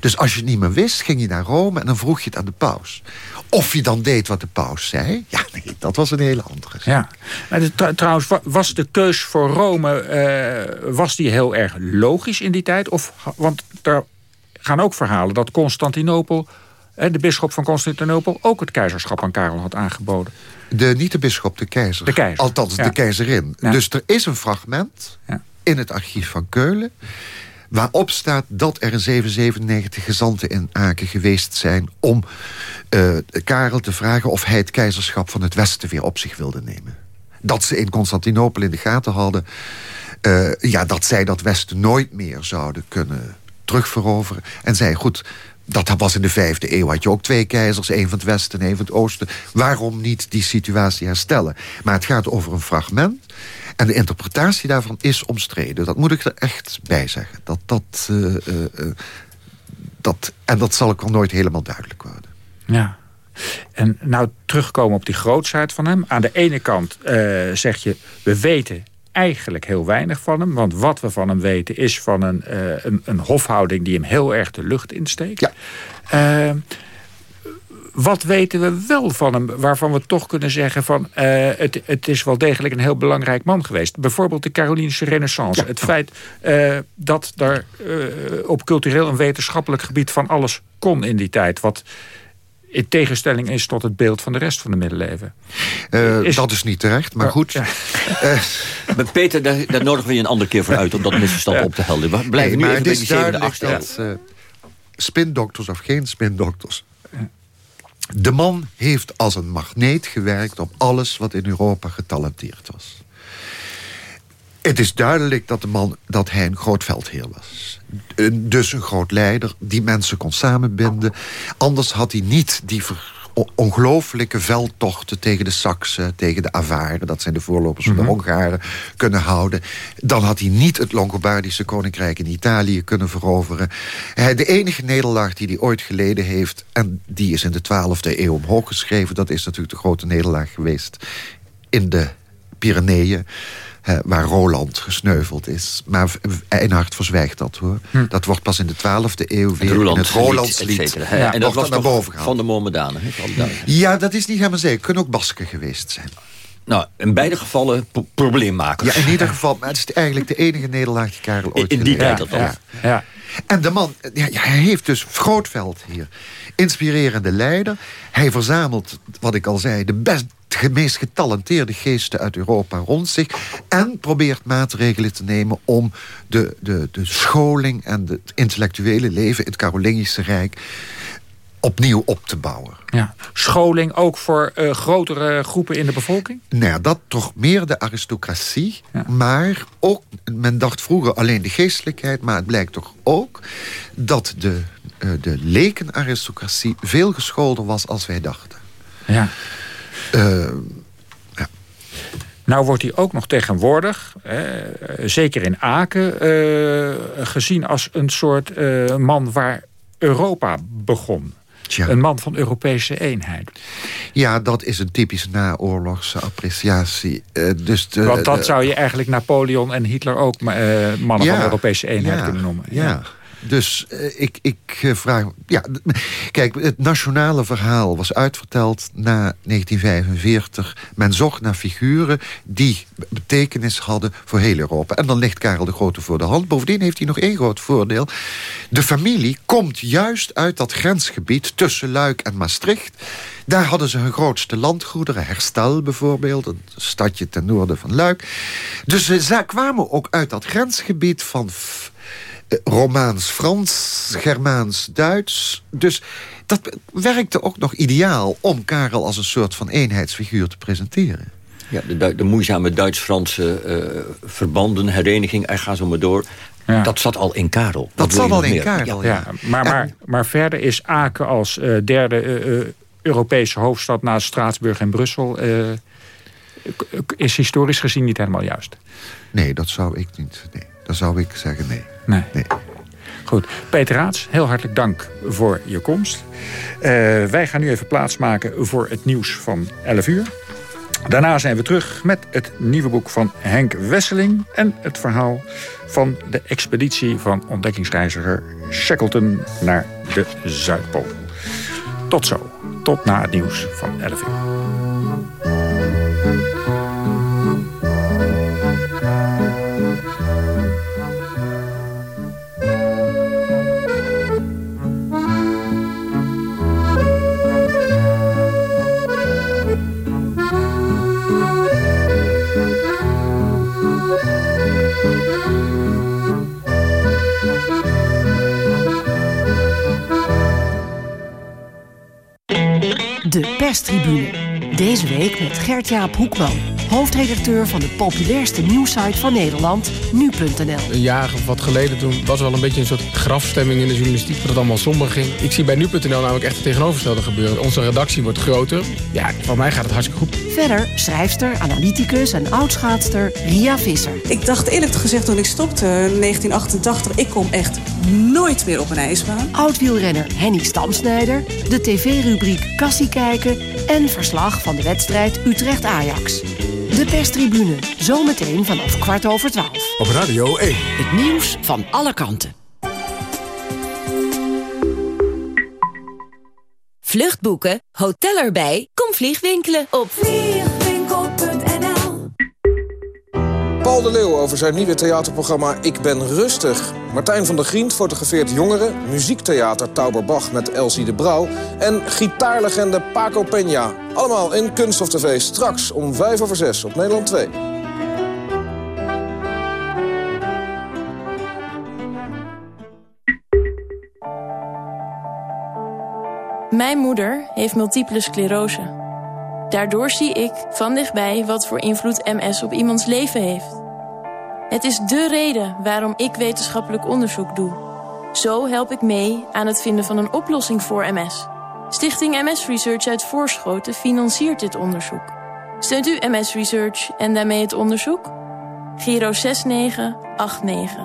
Dus als je het niet meer wist, ging je naar Rome en dan vroeg je het aan de paus. Of je dan deed wat de paus zei, ja, nee, dat was een hele andere Ja. Maar trouwens, was de keus voor Rome, uh, was die heel erg logisch in die tijd? Of, want er gaan ook verhalen dat Constantinopel, de bisschop van Constantinopel... ook het keizerschap aan Karel had aangeboden. De, niet de bisschop, de keizer. De keizer. Althans, ja. de keizerin. Ja. Dus er is een fragment ja. in het archief van Keulen... waarop staat dat er in 797 gezanten in Aken geweest zijn... om uh, Karel te vragen of hij het keizerschap van het Westen weer op zich wilde nemen. Dat ze in Constantinopel in de gaten hadden... Uh, ja, dat zij dat Westen nooit meer zouden kunnen terugveroveren. En zei, goed, dat was in de vijfde eeuw. Had je ook twee keizers, één van het westen en één van het oosten. Waarom niet die situatie herstellen? Maar het gaat over een fragment. En de interpretatie daarvan is omstreden. Dat moet ik er echt bij zeggen. Dat, dat, uh, uh, dat, en dat zal ook al nooit helemaal duidelijk worden. Ja. En nou terugkomen op die grootsheid van hem. Aan de ene kant uh, zeg je, we weten eigenlijk heel weinig van hem. Want wat we van hem weten is van een, een, een hofhouding die hem heel erg de lucht insteekt. Ja. Wat weten we wel van hem, waarvan we toch kunnen zeggen van uh, het, het is wel degelijk een heel belangrijk man geweest. Bijvoorbeeld de Carolingische renaissance. Het feit uh, dat er uh, op cultureel en wetenschappelijk gebied van alles kon in die tijd. Wat in tegenstelling is tot het beeld van de rest van de middeleeuwen. is... Dat is niet terecht, maar goed. Ja. [LAUGHS] Met Peter, daar, daar nodigen we je een andere keer voor uit... om dat misverstand ja. op te helderen. We blijven nee, nu even bij die zevende, achtste. Dat, spindokters of geen spindokters... De man heeft als een magneet gewerkt op alles wat in Europa getalenteerd was. Het is duidelijk dat, de man, dat hij een groot veldheer was. Dus een groot leider die mensen kon samenbinden. Anders had hij niet die ongelooflijke veldtochten tegen de Saksen, tegen de Avaren... dat zijn de voorlopers van de Hongaren, kunnen houden. Dan had hij niet het Longobardische koninkrijk in Italië kunnen veroveren. De enige nederlaag die hij ooit geleden heeft... en die is in de 12e eeuw omhoog geschreven... dat is natuurlijk de grote nederlaag geweest in de Pyreneeën waar Roland gesneuveld is. Maar Einhard verzwijgt dat hoor. Hm. Dat wordt pas in de 12e eeuw weer Roland in het Rolandslied. Ja, en dat was naar boven van de Mohammedanen. Ja, dat is niet helemaal zeker. Kunnen ook Basken geweest zijn. Nou, in beide gevallen probleemmakers. Ja, in ieder geval. Maar het is eigenlijk de enige nederlaag die Karel ooit In die tijd dat ja, ja. En de man, ja, hij heeft dus Grootveld hier. Inspirerende leider. Hij verzamelt, wat ik al zei, de best de meest getalenteerde geesten uit Europa rond zich... en probeert maatregelen te nemen om de, de, de scholing... en het intellectuele leven in het Carolingische Rijk opnieuw op te bouwen. Ja. Scholing ook voor uh, grotere groepen in de bevolking? Nou ja, dat toch meer de aristocratie. Ja. Maar ook, men dacht vroeger alleen de geestelijkheid... maar het blijkt toch ook dat de, uh, de lekenaristocratie... veel gescholden was als wij dachten. Ja. Uh, ja. Nou wordt hij ook nog tegenwoordig, eh, zeker in Aken... Uh, gezien als een soort uh, man waar Europa begon. Een man van Europese eenheid. Ja, dat is een typische naoorlogse appreciatie. dus de, Want dat zou je eigenlijk Napoleon en Hitler ook mannen ja, van Europese eenheid ja, kunnen noemen. ja. Dus uh, ik, ik uh, vraag... Ja, kijk, het nationale verhaal was uitverteld na 1945. Men zocht naar figuren die betekenis hadden voor heel Europa. En dan ligt Karel de Grote voor de hand. Bovendien heeft hij nog één groot voordeel. De familie komt juist uit dat grensgebied tussen Luik en Maastricht. Daar hadden ze hun grootste landgoederen. Herstel bijvoorbeeld, een stadje ten noorden van Luik. Dus ze kwamen ook uit dat grensgebied van Romaans, Frans, Germaans, Duits. Dus dat werkte ook nog ideaal om Karel als een soort van eenheidsfiguur te presenteren. Ja, de, de moeizame Duits-Franse uh, verbanden, hereniging, en ga zo maar door. Ja. Dat zat al in Karel. Dat, dat zat al in Karel, ja. ja. Maar, maar, maar verder is Aken als uh, derde uh, Europese hoofdstad... naast Straatsburg en Brussel... is historisch gezien niet helemaal juist. Nee, dat zou ik niet. Nee. Dan zou ik zeggen nee. Nee. nee. Goed. Peter Raats, heel hartelijk dank voor je komst. Uh, wij gaan nu even plaatsmaken voor het nieuws van 11 uur. Daarna zijn we terug met het nieuwe boek van Henk Wesseling... en het verhaal van de expeditie van ontdekkingsreiziger Shackleton naar de Zuidpool. Tot zo. Tot na het nieuws van 11 uur. De perstribune. Deze week met Gert-Jaap Hoekman, hoofdredacteur van de populairste nieuwsite van Nederland, nu.nl. Een jaar of wat geleden toen was er wel een beetje een soort grafstemming in de journalistiek, dat het allemaal somber ging. Ik zie bij nu.nl namelijk echt het tegenovergestelde gebeuren. Onze redactie wordt groter. Ja, voor mij gaat het hartstikke goed. Verder schrijfster, analyticus en oudschaatster Ria Visser. Ik dacht eerlijk gezegd toen ik stopte in 1988, ik kom echt nooit meer op een ijsbaan. Oudwielrenner Henny Stamsnijder, de tv-rubriek Kassie kijken en verslag van de wedstrijd Utrecht-Ajax. De perstribune, zometeen vanaf kwart over twaalf. Op Radio 1. Het nieuws van alle kanten. Vluchtboeken, hotel erbij, kom vliegwinkelen op vliegwinkel.nl Paul de Leeuw over zijn nieuwe theaterprogramma Ik ben rustig. Martijn van der Grient fotografeert jongeren. Muziektheater Tauberbach met Elsie de Brouw. En gitaarlegende Paco Peña. Allemaal in Kunst of TV straks om 5 over 6 op Nederland 2. Mijn moeder heeft multiple sclerose. Daardoor zie ik van dichtbij wat voor invloed MS op iemands leven heeft. Het is dé reden waarom ik wetenschappelijk onderzoek doe. Zo help ik mee aan het vinden van een oplossing voor MS. Stichting MS Research uit Voorschoten financiert dit onderzoek. Steunt u MS Research en daarmee het onderzoek? Giro 6989.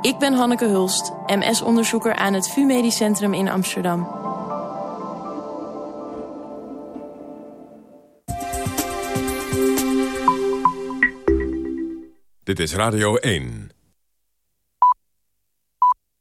Ik ben Hanneke Hulst, MS-onderzoeker aan het VU Medisch Centrum in Amsterdam. Dit is Radio 1.